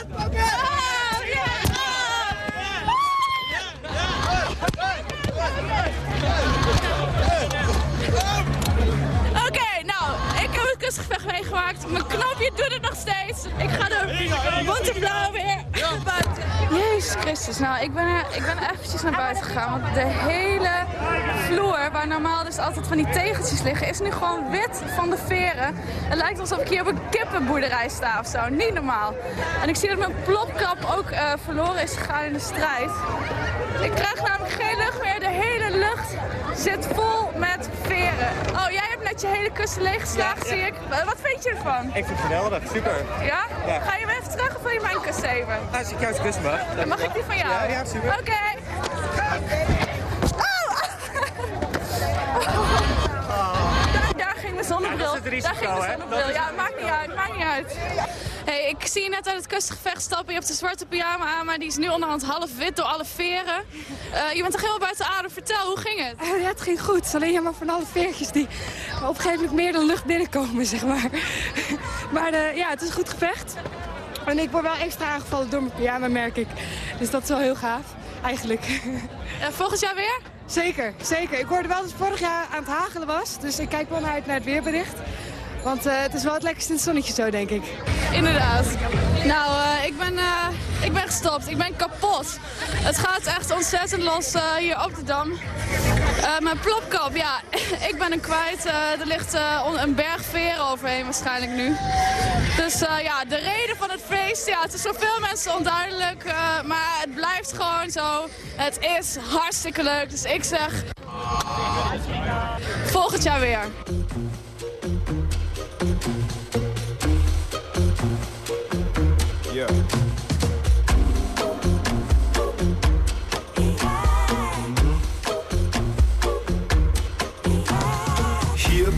Ja. Kustgevecht meegemaakt. Mijn knopje doet het nog steeds. Ik ga de bonteblauw weer naar buiten. Jezus Christus, nou ik ben, er, ik ben eventjes naar buiten gegaan. Want de hele vloer, waar normaal dus altijd van die tegeltjes liggen, is nu gewoon wit van de veren. Het lijkt alsof ik hier op een kippenboerderij sta of zo. Niet normaal. En ik zie dat mijn plopkap ook eh, verloren is gegaan in de strijd. Ik krijg namelijk geen lucht meer. De hele lucht zit vol met veren. Oh, hebt net je hele kussen leeggeslagen, zie ik. Wa- Wat vind je ervan? Ik vind het geweldig, super. Ja? Ga je hem even terug of wil je mijn kussen even? Als ik jouw kus mag. Dan mag ik die van jou? Ja, ja, super. Oké. Daar, daar ging mijn zonnebril. Ja, dat is het risico, daar ging mijn zonnebril. Ja, maakt niet uit, maakt niet uit. Hey, ik zie je net uit het kustgevecht stappen. Je hebt een zwarte pyjama aan, maar die is nu onderhand half wit door alle veren. Eh, je bent toch helemaal buiten adem. Vertel, hoe ging het? Ja, het ging goed. Alleen jammer van alle veertjes die op een gegeven moment meer de lucht binnenkomen, zeg maar. Maar eh, ja, het is een goed gevecht. En ik word wel extra aangevallen door mijn pyjama, merk ik. Dus dat is wel heel gaaf, eigenlijk. Uh, volgend jaar weer? Zeker, zeker. Ik hoorde wel dat het vorig jaar aan het hagelen was. Dus ik kijk wel naar uit naar het weerbericht. Want eh, het is wel het lekkerste in het zonnetje zo, denk ik. Inderdaad. Nou, eh, ik, ben, eh, ik ben gestopt. Ik ben kapot. Het gaat echt ontzettend los hier op de Dam. Mijn plopkap, ja, ik ben hem kwijt. Er ligt een berg veren overheen waarschijnlijk nu. Dus ja, de reden van het feest, ja, het is voor veel mensen onduidelijk. maar het blijft gewoon zo. Het is hartstikke leuk. Dus ik zeg, volgend jaar weer.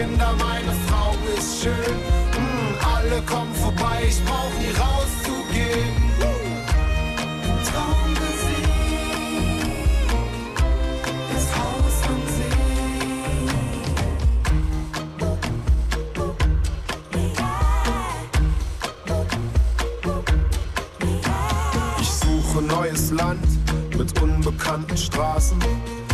Kinder, meine Frau ist schön. Mm, alle kommen vorbei, ich brauch nie rauszugehen. Traummusik, das Haus am Ich suche neues Land mit unbekannten Straßen.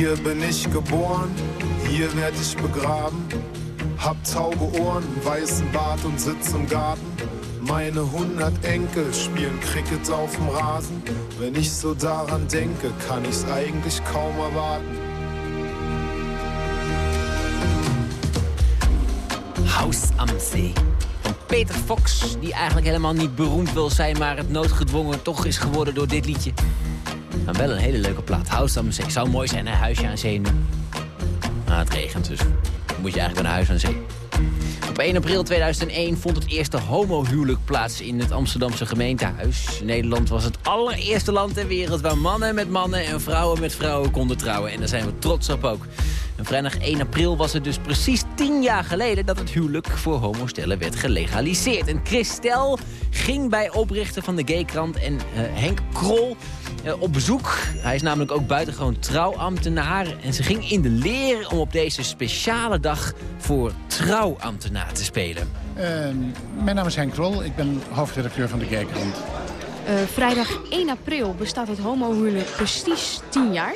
Hier bin ich geboren, hier werd ich begraben. Hab tauge Ohren, weißen Bart und sitz im Garten. Meine hundert Enkel spielen Cricket auf dem Rasen. Wenn ich so daran denke, kann ich's eigentlich kaum erwarten. House am See. Peter Fox, die eigenlijk helemaal niet beroemd wil zijn... maar het noodgedwongen toch is geworden door dit liedje. Maar wel een hele leuke plaat. House am Zee. Zou mooi zijn, een huisje aan zee nu. Nou, het regent dus. Dan moet je eigenlijk naar huis aan zee. Op 1 april 2001 vond het eerste homohuwelijk plaats in het Amsterdamse gemeentehuis. Nederland was het allereerste land ter wereld waar mannen met mannen en vrouwen met vrouwen konden trouwen. En daar zijn we trots op ook. En vrijdag 1 april was het dus precies 10 jaar geleden dat het huwelijk voor homostellen werd gelegaliseerd. En Christel ging bij oprichter van de Gaykrant en eh, Henk Krol eh, op bezoek. Hij is namelijk ook buitengewoon trouwambtenaar. En ze ging in de leer om op deze speciale dag voor trouwambtenaar te spelen. Uh, mijn naam is Henk Krol, ik ben hoofdredacteur van de Gaykrant. Uh, vrijdag 1 april bestaat het homohuwelijk precies 10 jaar.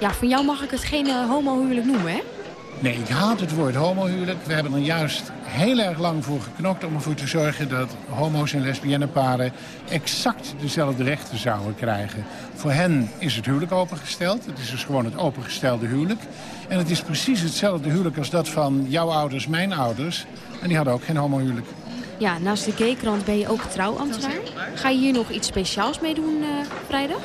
Ja, van jou mag ik het geen uh, homohuwelijk noemen, hè? Nee, ik haat het woord homohuwelijk. We hebben er juist heel erg lang voor geknokt om ervoor te zorgen dat homo's en lesbiennenparen exact dezelfde rechten zouden krijgen. Voor hen is het huwelijk opengesteld. Het is dus gewoon het opengestelde huwelijk. En het is precies hetzelfde huwelijk als dat van jouw ouders, mijn ouders. En die hadden ook geen homohuwelijk. Ja, naast de gaykrant ben je ook trouwambtenaar. Ga je hier nog iets speciaals mee doen uh, vrijdag?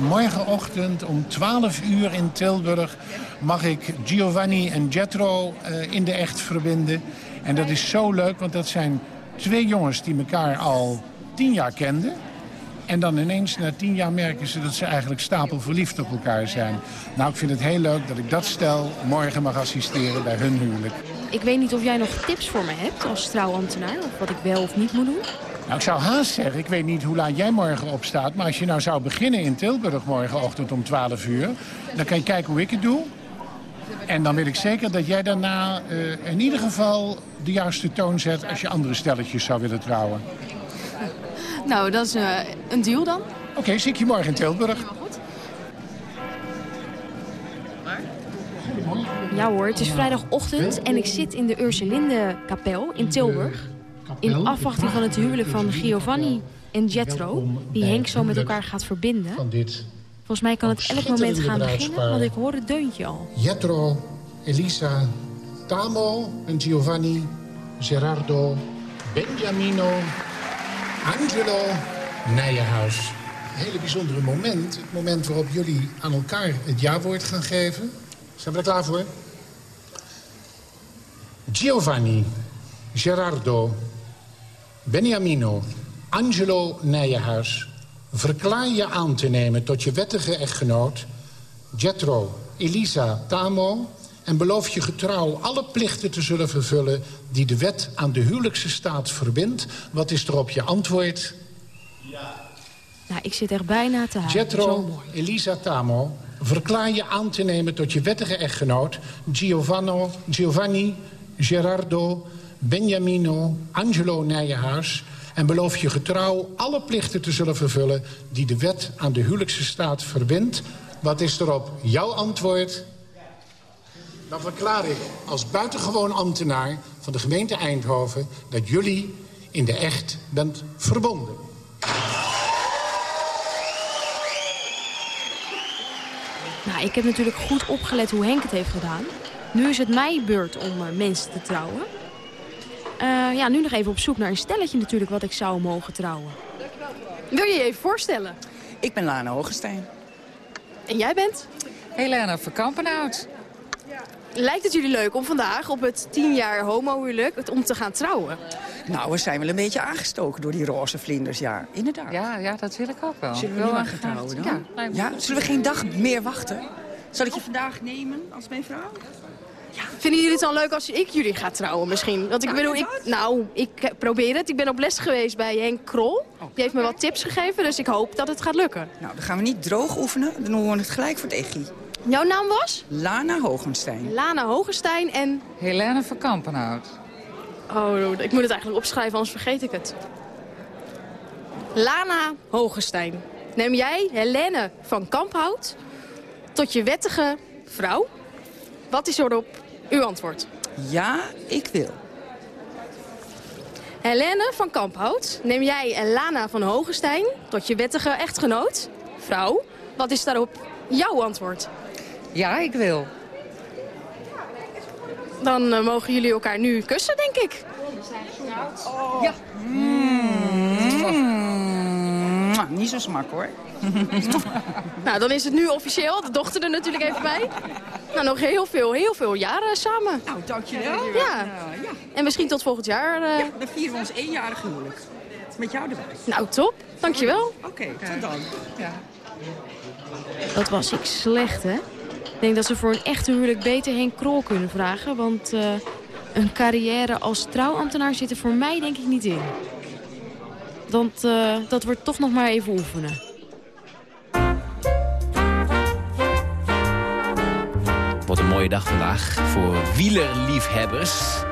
Morgenochtend om 12 uur in Tilburg mag ik Giovanni en Jetro uh, in de echt verbinden. En dat is zo leuk, want dat zijn twee jongens die elkaar al tien jaar kenden. En dan ineens na tien jaar merken ze dat ze eigenlijk stapelverliefd op elkaar zijn. Nou, ik vind het heel leuk dat ik dat stel morgen mag assisteren bij hun huwelijk. Ik weet niet of jij nog tips voor me hebt als trouwambtenaar, of wat ik wel of niet moet doen. Nou, ik zou haast zeggen, ik weet niet hoe laat jij morgen opstaat... maar als je nou zou beginnen in Tilburg morgenochtend om 12 uur... dan kan je kijken hoe ik het doe. En dan weet ik zeker dat jij daarna uh, in ieder geval de juiste toon zet... als je andere stelletjes zou willen trouwen. Nou, dat is uh, een deal dan. Oké, okay, zie ik je morgen in Tilburg. Ja hoor, het is vrijdagochtend en ik zit in de Ursulinde kapel in Tilburg. In afwachting van het huwelijk van Giovanni en Jetro, die Henk zo met elkaar gaat verbinden. Volgens mij kan het elk moment gaan beginnen, want ik hoor het deuntje al. Jetro, Elisa, Tamo en Giovanni, Gerardo, Benjamino, Angelo, Nijenhuis. Een hele bijzondere moment. Het moment waarop jullie aan elkaar het ja-woord gaan geven. Zijn we er klaar voor? Giovanni, Gerardo, Beniamino, Angelo Nijenhuis... verklaar je aan te nemen tot je wettige echtgenoot... Jetro, Elisa, Tamo... en beloof je getrouw alle plichten te zullen vervullen... die de wet aan de huwelijkse staat verbindt. Wat is er op je antwoord? Ja. Nou, ik zit echt bijna te huilen. Jetro, Elisa, Tamo... verklaar je aan te nemen tot je wettige echtgenoot... Giovanno, Giovanni, Gerardo... Benjamino, Angelo Nijenhuis... en beloof je getrouw alle plichten te zullen vervullen... die de wet aan de huwelijkse staat verbindt. Wat is erop jouw antwoord? Dan verklaar ik als buitengewoon ambtenaar van de gemeente Eindhoven... dat jullie in de echt bent verbonden. Nou, ik heb natuurlijk goed opgelet hoe Henk het heeft gedaan. Nu is het mijn beurt om uh, mensen te trouwen. Uh, ja, nu nog even op zoek naar een stelletje natuurlijk wat ik zou mogen trouwen. Wil je je even voorstellen? Ik ben Lana Hogestein. En jij bent? Helena Verkampenhout. Lijkt het jullie leuk om vandaag op het 10 jaar homohuwelijk om te gaan trouwen? Nou, we zijn wel een beetje aangestoken door die roze vlinders, ja. Inderdaad. Ja, ja dat wil ik ook wel. Zullen we maar gaan trouwen dan? Ja. ja. Zullen we geen dag meer wachten? Zal ik je vandaag nemen als mijn vrouw? Ja. Vinden jullie het dan leuk als ik jullie ga trouwen misschien? Want ik ja, bedoel, ik, nou, ik probeer het. Ik ben op les geweest bij Henk Krol. Okay. Die heeft me wat tips gegeven, dus ik hoop dat het gaat lukken. Nou, dan gaan we niet droog oefenen. Dan doen we het gelijk voor het egie. Jouw naam was? Lana Hogenstein. Lana Hogenstein en? Helene van Kampenhout. Oh, ik moet het eigenlijk opschrijven, anders vergeet ik het. Lana Hogenstein. Neem jij Helene van Kamphout tot je wettige vrouw? Wat is erop uw antwoord? Ja, ik wil. Helene van Kamphout, neem jij Lana van Hogestein tot je wettige echtgenoot? Vrouw, wat is daarop jouw antwoord? Ja, ik wil. Dan uh, mogen jullie elkaar nu kussen, denk ik. Oh. Ja. Mm. Niet zo smak hoor. nou, dan is het nu officieel. De dochter er natuurlijk even bij. Nou, nog heel veel, heel veel jaren samen. Nou, dankjewel. Ja. ja. En misschien tot volgend jaar. Uh... Ja, dan vieren we ons eenjarig huwelijk. Met jou erbij. Nou, top. Dankjewel. Oké, okay, tot dan. Ja. Dat was ik slecht, hè? Ik denk dat ze voor een echte huwelijk beter Henk Krol kunnen vragen. Want uh, een carrière als trouwambtenaar zit er voor mij denk ik niet in. Want uh, dat wordt toch nog maar even oefenen. Wat een mooie dag vandaag voor wielerliefhebbers.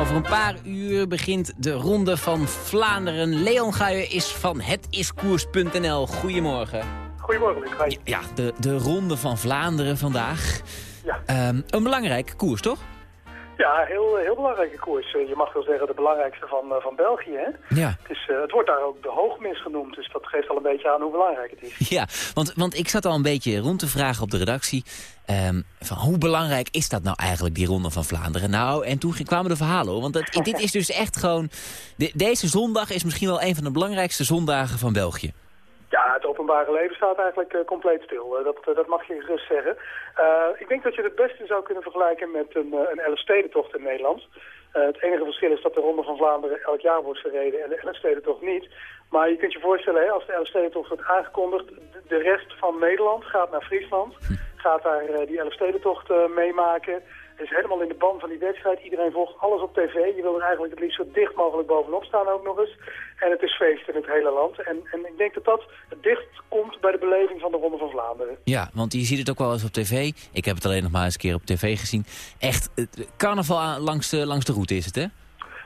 Over een paar uur begint de Ronde van Vlaanderen. Leon Guijen is van hetiskoers.nl. Goedemorgen. Goedemorgen, Luc. Ja, de, de Ronde van Vlaanderen vandaag. Ja. Um, een belangrijke koers, toch? Ja, heel, heel belangrijke koers. Je mag wel zeggen de belangrijkste van, van België. Hè? Ja. Het, is, het wordt daar ook de hoogmis genoemd, dus dat geeft al een beetje aan hoe belangrijk het is. Ja, want, want ik zat al een beetje rond te vragen op de redactie... Um, van hoe belangrijk is dat nou eigenlijk, die Ronde van Vlaanderen? Nou, en toen kwamen de verhalen hoor. Want dat, dit is dus echt gewoon... De, deze zondag is misschien wel een van de belangrijkste zondagen van België. Ja, het openbare leven staat eigenlijk compleet stil. Dat, dat mag je gerust zeggen. Ik denk dat je het beste zou kunnen vergelijken met een, een Elfstedentocht in Nederland. het enige verschil is dat de Ronde van Vlaanderen elk jaar wordt verreden en de Elfstedentocht niet. Maar je kunt je voorstellen, hè, als de Elfstedentocht wordt aangekondigd, de, de rest van Nederland gaat naar Friesland. Gaat daar die Elfstedentocht meemaken is helemaal in de band van die wedstrijd. Iedereen volgt alles op tv. Je wil er eigenlijk het liefst zo dicht mogelijk bovenop staan ook nog eens. En het is feest in het hele land. En, en ik denk dat dat dicht komt bij de beleving van de Ronde van Vlaanderen. Ja, want je ziet het ook wel eens op tv. Ik heb het alleen nog maar eens een keer op tv gezien. Echt, carnaval langs de, langs de route is het, hè?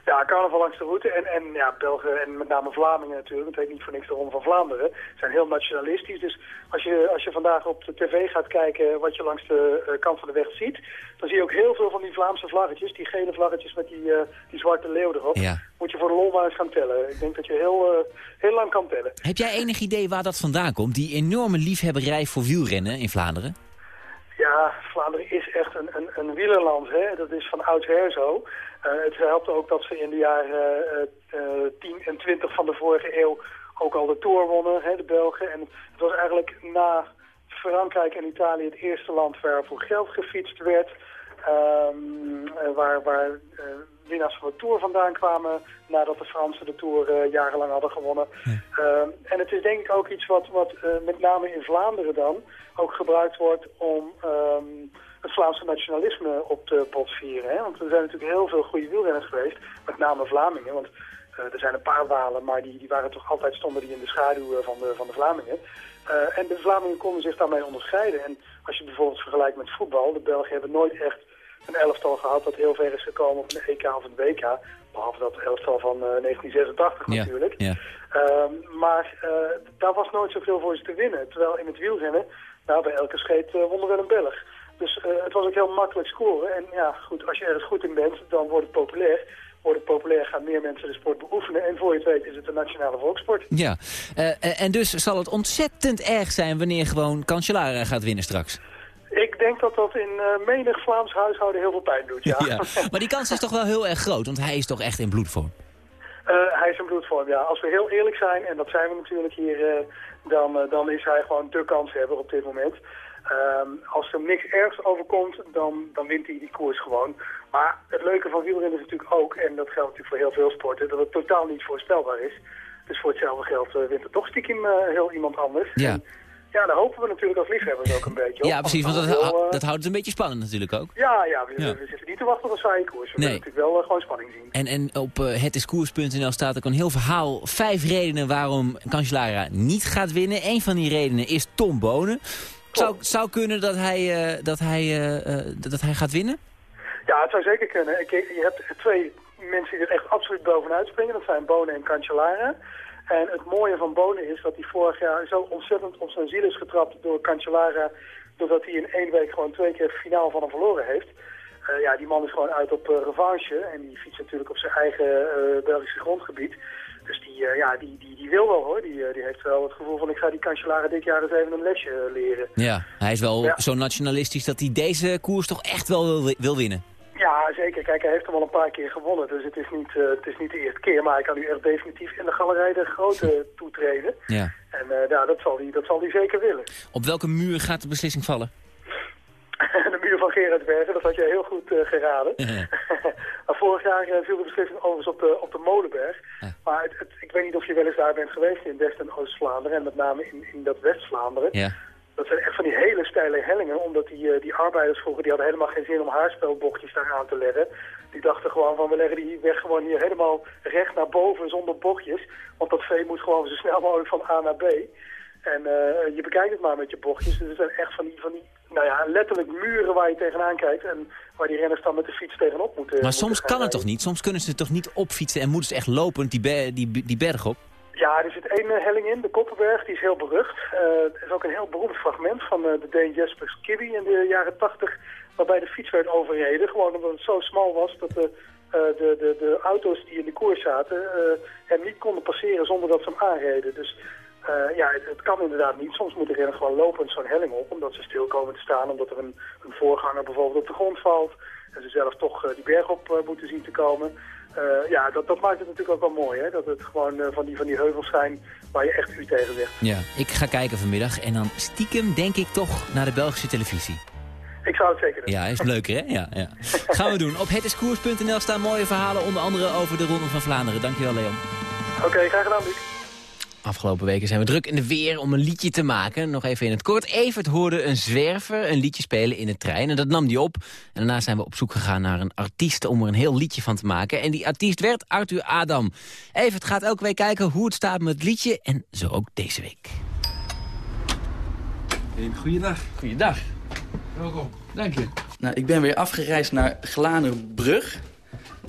Ja, carnaval langs de route. En, en ja, Belgen en met name Vlamingen natuurlijk, het heet niet voor niks de Ronde van Vlaanderen, zijn heel nationalistisch. Dus als je, als je vandaag op de tv gaat kijken wat je langs de uh, kant van de weg ziet, dan zie je ook heel veel van die Vlaamse vlaggetjes, die gele vlaggetjes met die, uh, die zwarte leeuw erop. Ja. Moet je voor de lol maar eens gaan tellen. Ik denk dat je heel, uh, heel lang kan tellen. Heb jij enig idee waar dat vandaan komt, die enorme liefhebberij voor wielrennen in Vlaanderen? Ja, Vlaanderen is echt een, een, een wielerland. Hè? Dat is van oudsher zo. Uh, het helpt ook dat ze in de jaren uh, uh, 10 en 20 van de vorige eeuw ook al de Tour wonnen, hè, de Belgen. En het was eigenlijk na Frankrijk en Italië het eerste land waar voor geld gefietst werd. Um, waar waar winnaars van de Tour vandaan kwamen nadat de Fransen de Tour jarenlang hadden gewonnen. Ja. en het is denk ik ook iets wat, wat met name in Vlaanderen dan ook gebruikt wordt om... Um, het Vlaamse nationalisme op de bot vieren. Hè? Want er zijn natuurlijk heel veel goede wielrenners geweest, met name Vlamingen. Want uh, er zijn een paar Walen, maar die, die waren toch altijd stonden die in de schaduw van de, van de Vlamingen. Uh, en de Vlamingen konden zich daarmee onderscheiden. En als je bijvoorbeeld vergelijkt met voetbal, de Belgen hebben nooit echt een elftal gehad dat heel ver is gekomen op een EK of een WK. Behalve dat elftal van uh, 1986 ja, natuurlijk. Ja. Uh, maar daar was nooit zoveel voor ze te winnen. Terwijl in het wielrennen, nou, bij elke scheet won er wel een Belg. Dus uh, het was ook heel makkelijk scoren. En ja, goed, als je ergens goed in bent, dan wordt het populair. Wordt het populair, gaan meer mensen de sport beoefenen. En voor je het weet is het een nationale volkssport. Ja, uh, en dus zal het ontzettend erg zijn wanneer gewoon Cancellara gaat winnen straks. Ik denk dat dat in uh, menig Vlaams huishouden heel veel pijn doet, ja. ja. Maar die kans is toch wel heel erg groot, want hij is toch echt in bloedvorm? Uh, hij is in bloedvorm, ja. Als we heel eerlijk zijn, en dat zijn we natuurlijk hier, dan, dan is hij gewoon de kanshebber op dit moment. Um, als er niks ergs overkomt, dan, dan wint hij die koers gewoon. Maar het leuke van wielrennen is natuurlijk ook, en dat geldt natuurlijk voor heel veel sporten, dat het totaal niet voorspelbaar is. Dus voor hetzelfde geld uh, wint er toch stiekem uh, heel iemand anders. Ja. En, ja, daar hopen we natuurlijk als liefhebbers ook een beetje op. Ja, precies, want dat, heel, uh... dat houdt het een beetje spannend natuurlijk ook. Ja, ja, we, ja. we zitten niet te wachten op een saaie koers. We nee. willen natuurlijk wel gewoon spanning zien. En, en op hetiskoers.nl staat ook een heel verhaal. Vijf redenen waarom Cancellara niet gaat winnen. Eén van die redenen is Tom Bonen. Zou, zou kunnen dat hij, uh, dat, hij, uh, dat hij gaat winnen? Ja, het zou zeker kunnen. Ik, je hebt twee mensen die er echt absoluut bovenuit springen. Dat zijn Bonen en Cancellara. En het mooie van Bonen is dat hij vorig jaar zo ontzettend op zijn ziel is getrapt door Cancellara doordat hij in één week gewoon twee keer het finaal van hem verloren heeft. Eh, ja, die man is gewoon uit op uh, revanche. En die fietst natuurlijk op zijn eigen uh, Belgische grondgebied. Dus die, ja, die, die, die wil wel hoor. Die, die heeft wel het gevoel van ik ga die Cancellara dit jaar eens even een lesje leren. Ja, hij is wel zo nationalistisch dat hij deze koers toch echt wel wil, wil winnen. Ja, zeker. Kijk, hij heeft hem al een paar keer gewonnen. Dus het is niet, het is niet de eerste keer. Maar hij kan nu echt definitief in de galerij de grote toetreden. Ja. En ja, dat zal hij dat zal zeker willen. Op welke muur gaat de beslissing vallen? Van Gerardsbergen, dat had je heel goed uh, geraden. maar vorig jaar uh, viel de beslissing overigens op de, op de Molenberg. Maar het, het, ik weet niet of je wel eens daar bent geweest in West- en Oost-Vlaanderen. En met name in, in dat West-Vlaanderen. Ja. Dat zijn echt van die hele steile hellingen. Omdat die, uh, die arbeiders vroeger, die hadden helemaal geen zin om haarspelbochtjes daar aan te leggen. Die dachten gewoon van, we leggen die weg gewoon hier helemaal recht naar boven zonder bochtjes. Want dat vee moet gewoon zo snel mogelijk van A naar B. En je bekijkt het maar met je bochtjes. Dus het zijn echt van die, van die nou ja, letterlijk muren waar je tegenaan kijkt en waar die renners dan met de fiets tegenop moeten. Maar soms kan het toch niet? Soms kunnen ze toch niet opfietsen en moeten ze echt lopend die, die, die berg op? Ja, er zit één helling in, de Koppenberg, die is heel berucht. Uh, er is ook een heel beroemd fragment van uh, de Deen Jesper Kibby in de jaren 80, waarbij de fiets werd overreden. Gewoon omdat het zo smal was dat de, uh, de, de, de auto's die in de koers zaten hem niet konden passeren zonder dat ze hem aanreden. Dus uh, ja, het, het, kan inderdaad niet. Soms moeten rennen gewoon lopend zo'n helling op, omdat ze stil komen te staan, omdat er een, een voorganger bijvoorbeeld op de grond valt. En ze zelf toch uh, die berg op uh, moeten zien te komen. ja, dat, dat maakt het natuurlijk ook wel mooi, hè? Dat het gewoon van, die, van die heuvels zijn waar je echt u tegen zegt. Ja, ik ga kijken vanmiddag en dan stiekem denk ik toch naar de Belgische televisie. Ik zou het zeker doen. Ja, is leuker hè? Ja, ja. Gaan we doen. Op hetiskoers.nl staan mooie verhalen, onder andere over de Ronde van Vlaanderen. Dankjewel Leon. Oké, okay, graag gedaan Luc. Afgelopen weken zijn we druk in de weer om een liedje te maken. Nog even in het kort. Evert hoorde een zwerver een liedje spelen in de trein. En dat nam hij op. En daarna zijn we op zoek gegaan naar een artiest om er een heel liedje van te maken. En die artiest werd Arthur Adam. Evert gaat elke week kijken hoe het staat met het liedje. En zo ook deze week. Een goeiedag. Goeiedag. Welkom. Dank je. Nou, ik ben weer afgereisd naar Glanerbrug.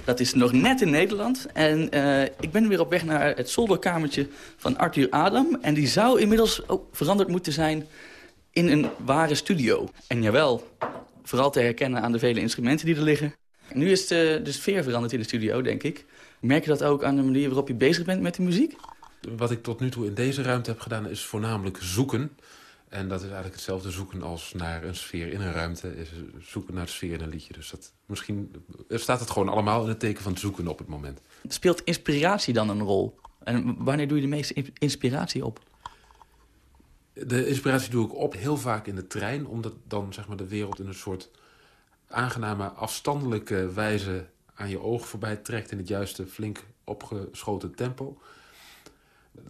Dat is nog net in Nederland. En uh, ik ben weer op weg naar het zolderkamertje van Arthur Adam. En die zou inmiddels ook veranderd moeten zijn in een ware studio. En jawel, vooral te herkennen aan de vele instrumenten die er liggen. Nu is de, de sfeer veranderd in de studio, denk ik. Merk je dat ook aan de manier waarop je bezig bent met de muziek? Wat ik tot nu toe in deze ruimte heb gedaan is voornamelijk zoeken. En dat is eigenlijk hetzelfde zoeken als naar een sfeer in een ruimte. Is zoeken naar de sfeer in een liedje. Dus dat, misschien staat het gewoon allemaal in het teken van het zoeken op het moment. Speelt inspiratie dan een rol? En wanneer doe je de meeste inspiratie op? De inspiratie doe ik op heel vaak in de trein. Omdat dan zeg maar, de wereld in een soort aangename afstandelijke wijze aan je oog voorbij trekt... in het juiste flink opgeschoten tempo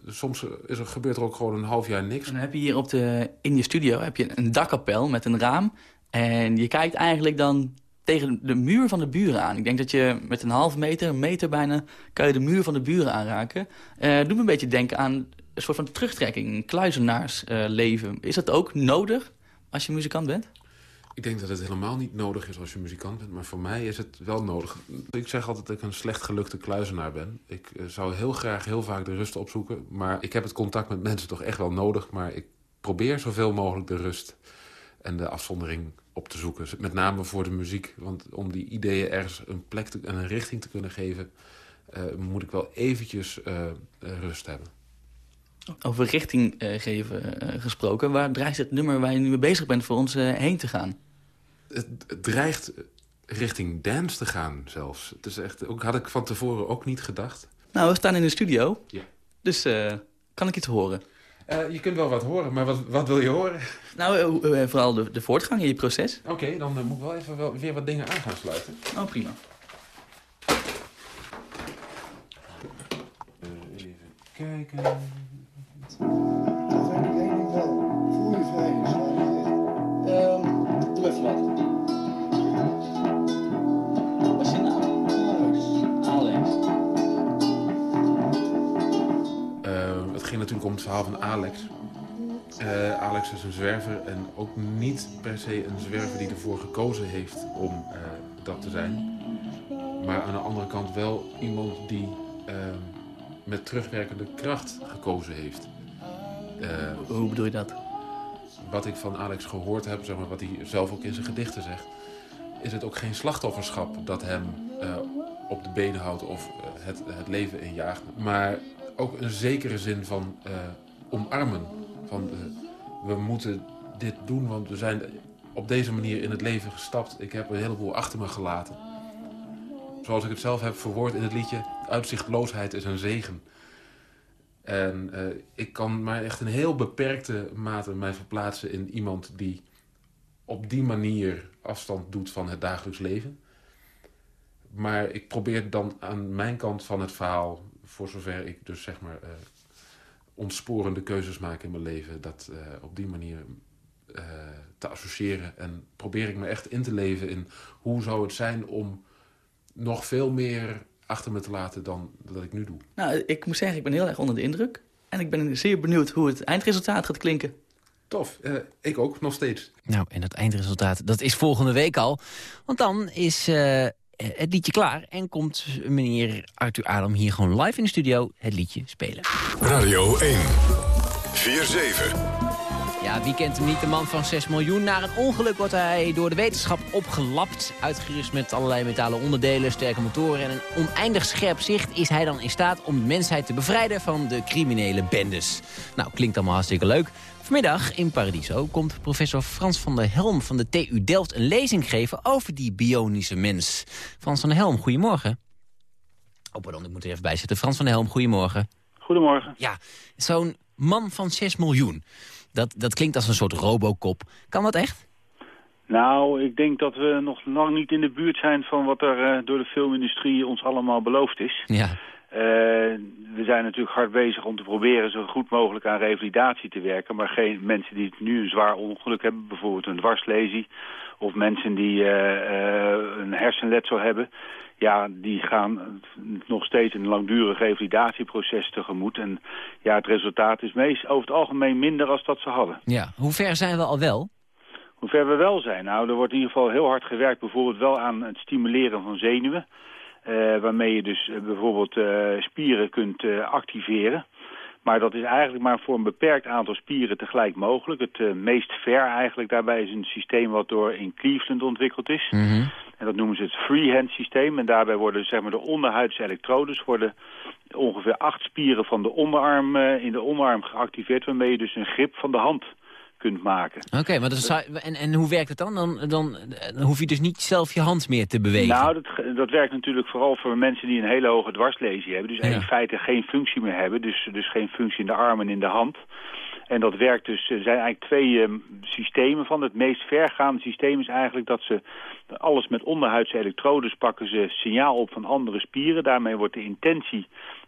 soms is er, gebeurt er ook gewoon een half jaar niks. En dan heb je hier op de, in je studio heb je een dakkapel met een raam. En je kijkt eigenlijk dan tegen de muur van de buren aan. Ik denk dat je met een half meter, een meter bijna... kan je de muur van de buren aanraken. Uh, doet me een beetje denken aan een soort van terugtrekking. Een kluizenaarsleven. Is dat ook nodig als je muzikant bent? Ik denk dat het helemaal niet nodig is als je muzikant bent. Maar voor mij is het wel nodig. Ik zeg altijd dat ik een slecht gelukte kluizenaar ben. Ik uh, zou heel graag heel vaak de rust opzoeken. Maar ik heb het contact met mensen toch echt wel nodig. Maar ik probeer zoveel mogelijk de rust en de afzondering op te zoeken. Met name voor de muziek. Want om die ideeën ergens een plek en een richting te kunnen geven... Uh, moet ik wel eventjes uh, rust hebben. Over richting geven gesproken. Waar draait het nummer waar je nu mee bezig bent voor ons heen te gaan? Het, dreigt richting dance te gaan zelfs. Het is echt, ook, had ik van tevoren ook niet gedacht. Nou, we staan in de studio. Ja. Dus uh, kan ik iets horen? Uh, je kunt wel wat horen, maar wat, wat wil je horen? Nou, uh, vooral de, de voortgang in je proces. Oké, okay, dan moet ik wel even wel, weer wat dingen aan gaan sluiten. Oh, prima. even kijken... ging natuurlijk om het verhaal van Alex. Uh, Alex is een zwerver en ook niet per se een zwerver die ervoor gekozen heeft om uh, dat te zijn. Maar aan de andere kant wel iemand die uh, met terugwerkende kracht gekozen heeft. Hoe bedoel je dat? wat ik van Alex gehoord heb, zeg maar, wat hij zelf ook in zijn gedichten zegt... is het ook geen slachtofferschap dat hem op de benen houdt of het, het leven injaagt. Maar ook een zekere zin van uh, omarmen. Van, we moeten dit doen, want we zijn op deze manier in het leven gestapt. Ik heb een heleboel achter me gelaten. Zoals ik het zelf heb verwoord in het liedje... uitzichtloosheid is een zegen. En uh, ik kan maar echt een heel beperkte mate mij verplaatsen in iemand die op die manier afstand doet van het dagelijks leven. Maar ik probeer dan aan mijn kant van het verhaal, voor zover ik dus zeg maar uh, ontsporende keuzes maak in mijn leven, dat uh, op die manier te associëren. En probeer ik me echt in te leven in hoe zou het zijn om nog veel meer achter me te laten dan dat ik nu doe. Nou, ik moet zeggen, ik ben heel erg onder de indruk. En ik ben zeer benieuwd hoe het eindresultaat gaat klinken. Tof, uh, ik ook, nog steeds. Nou, en dat eindresultaat, dat is volgende week al. Want dan is uh, het liedje klaar en komt meneer Arthur Adam hier gewoon live in de studio het liedje spelen. Radio 1, 4-7. Ja, wie kent hem niet? De man van 6 miljoen. Na een ongeluk wordt hij door de wetenschap opgelapt. Uitgerust met allerlei metalen onderdelen, sterke motoren en een oneindig scherp zicht... is hij dan in staat om de mensheid te bevrijden van de criminele bendes. Nou, klinkt allemaal hartstikke leuk. Vanmiddag in Paradiso komt professor Frans van der Helm van de TU Delft... een lezing geven over die bionische mens. Frans van der Helm, goedemorgen. Oh, pardon, ik moet er even bij zitten. Frans van der Helm, goedemorgen. Goedemorgen. Ja, zo'n man van 6 miljoen... Dat, dat klinkt als een soort robocop. Kan dat echt? Nou, ik denk dat we nog lang niet in de buurt zijn van wat er uh, door de filmindustrie ons allemaal beloofd is. Ja. Uh, we zijn natuurlijk hard bezig om te proberen zo goed mogelijk aan revalidatie te werken. Maar geen mensen die nu een zwaar ongeluk hebben, bijvoorbeeld een dwarslesie... of mensen die uh, een hersenletsel hebben ja, die gaan nog steeds een langdurig revalidatieproces tegemoet. En ja, het resultaat is meest over het algemeen minder als dat ze hadden. Ja, hoe ver zijn we al wel? Hoe ver we wel zijn? Nou, er wordt in ieder geval heel hard gewerkt bijvoorbeeld wel aan het stimuleren van zenuwen. Uh, waarmee je dus uh, bijvoorbeeld uh, spieren kunt activeren. Maar dat is eigenlijk maar voor een beperkt aantal spieren tegelijk mogelijk. Het meest ver eigenlijk daarbij is een systeem wat door in Cleveland ontwikkeld is. Mm -hmm. En dat noemen ze het freehand systeem. En daarbij worden zeg maar, de onderhuidse elektrodes worden ongeveer acht spieren van de onderarm uh, in de onderarm geactiveerd. Waarmee je dus een grip van de hand kunt maken. Oké, okay, maar dat en, en hoe werkt het dan? Dan, dan? dan hoef je dus niet zelf je hand meer te bewegen. Nou, dat, dat werkt natuurlijk vooral voor mensen die een hele hoge dwarslesie hebben. Dus ja. in feite geen functie meer hebben. Dus, dus geen functie in de arm en in de hand. En dat werkt dus, er zijn eigenlijk twee uh, systemen van. Het meest vergaande systeem is eigenlijk dat ze alles met onderhuidse elektrodes pakken ze signaal op van andere spieren. Daarmee wordt de intentie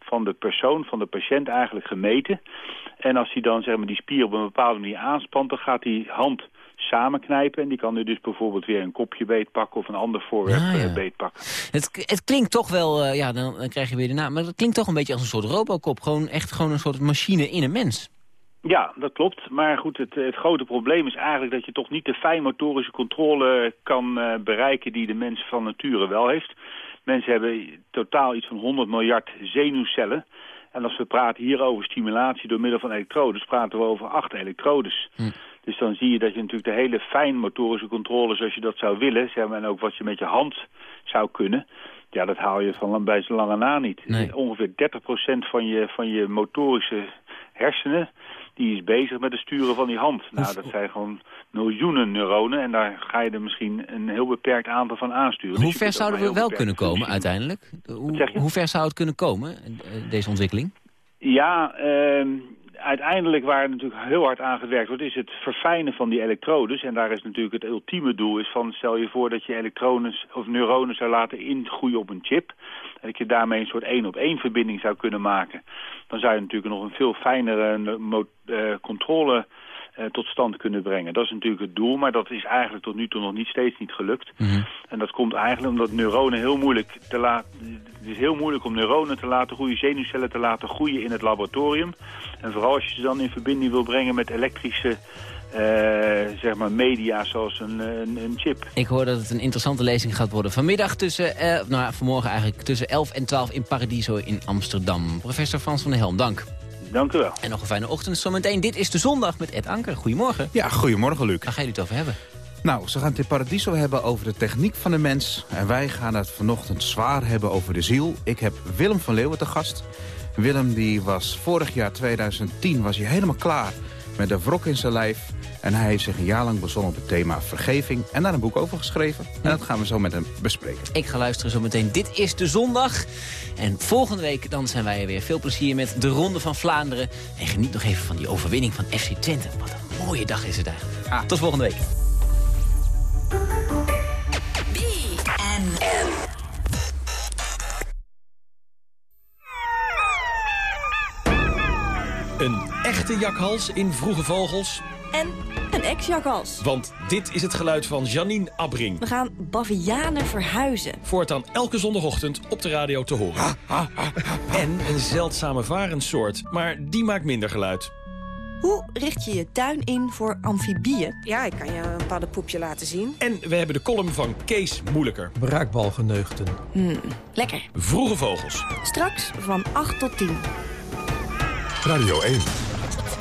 van de persoon, van de patiënt eigenlijk gemeten. En als hij dan zeg maar, die spier op een bepaalde manier aanspant, dan gaat die hand samenknijpen. En die kan nu dus bijvoorbeeld weer een kopje beetpakken of een ander voorwerp ah, ja. beetpakken. Het, het klinkt toch wel, uh, ja, dan, dan krijg je weer de naam, maar het klinkt toch een beetje als een soort robocop. Gewoon echt gewoon een soort machine in een mens. Ja, dat klopt. Maar goed, het, het, grote probleem is eigenlijk dat je toch niet de fijnmotorische controle kan uh, bereiken die de mens van nature wel heeft. Mensen hebben totaal iets van 100 miljard zenuwcellen. En als we praten hier over stimulatie door middel van elektrodes, praten we over acht elektrodes. Hm. Dus dan zie je dat je natuurlijk de hele fijnmotorische controle zoals je dat zou willen, zeg maar, en ook wat je met je hand zou kunnen, ja, dat haal je van bij z'n lange na niet. Nee. Ongeveer 30% van je, van je motorische hersenen, die is bezig met het sturen van die hand. Nou, dat zijn gewoon miljoenen neuronen en daar ga je er misschien een heel beperkt aantal van aansturen. Hoe dus ver zouden we wel kunnen komen uiteindelijk? Hoe, hoe, ver zou het kunnen komen, deze ontwikkeling? Ja, uh, uiteindelijk waar natuurlijk heel hard aan gewerkt wordt... is het verfijnen van die elektrodes. En daar is natuurlijk het ultieme doel is van... stel je voor dat je elektronen of neuronen zou laten ingroeien op een chip... en dat je daarmee een soort één-op-één verbinding zou kunnen maken. Dan zou je natuurlijk nog een veel fijnere uh, controle uh, tot stand kunnen brengen. Dat is natuurlijk het doel, maar dat is eigenlijk tot nu toe nog niet steeds niet gelukt. Mm -hmm. En dat komt eigenlijk omdat neuronen heel moeilijk te laten... Het is heel moeilijk om neuronen te laten groeien, zenuwcellen te laten groeien in het laboratorium. En vooral als je ze dan in verbinding wil brengen met elektrische uh, zeg maar media zoals een, een, een, chip. Ik hoor dat het een interessante lezing gaat worden. Vanmiddag tussen, uh, nou vanmorgen eigenlijk tussen 11 en 12 in Paradiso in Amsterdam. Professor Frans van der Helm, dank. Dank u wel. En nog een fijne ochtend zometeen. Dit is de zondag met Ed Anker. Goedemorgen. Ja, goedemorgen Luc. Waar ga je het over hebben? Nou, ze gaan het in Paradiso hebben over de techniek van de mens. En wij gaan het vanochtend zwaar hebben over de ziel. Ik heb Willem van Leeuwen te gast. Willem die was vorig jaar 2010 was hij helemaal klaar met de wrok in zijn lijf. En hij heeft zich een jaar lang bezonnen op het thema vergeving... en daar een boek over geschreven. En dat gaan we zo met hem bespreken. Ik ga luisteren zo meteen. Dit is de zondag. En volgende week dan zijn wij er weer. Veel plezier met de Ronde van Vlaanderen. En geniet nog even van die overwinning van FC Twente. Wat een mooie dag is het eigenlijk. Ah, tot volgende week. Een echte jakhals in Vroege Vogels. En een ex-jakhals. Want dit is het geluid van Janine Abbring. We gaan bavianen verhuizen. Voortaan elke zondagochtend op de radio te horen. En een zeldzame varenssoort, maar die maakt minder geluid. Hoe richt je je tuin in voor amfibieën? Ja, ik kan je een paddenpoepje laten zien. En we hebben de column van Kees Moeilijker. Braakbalgeneugten. Hmm, lekker. Vroege Vogels. Straks van 8 tot 10. Radio 1.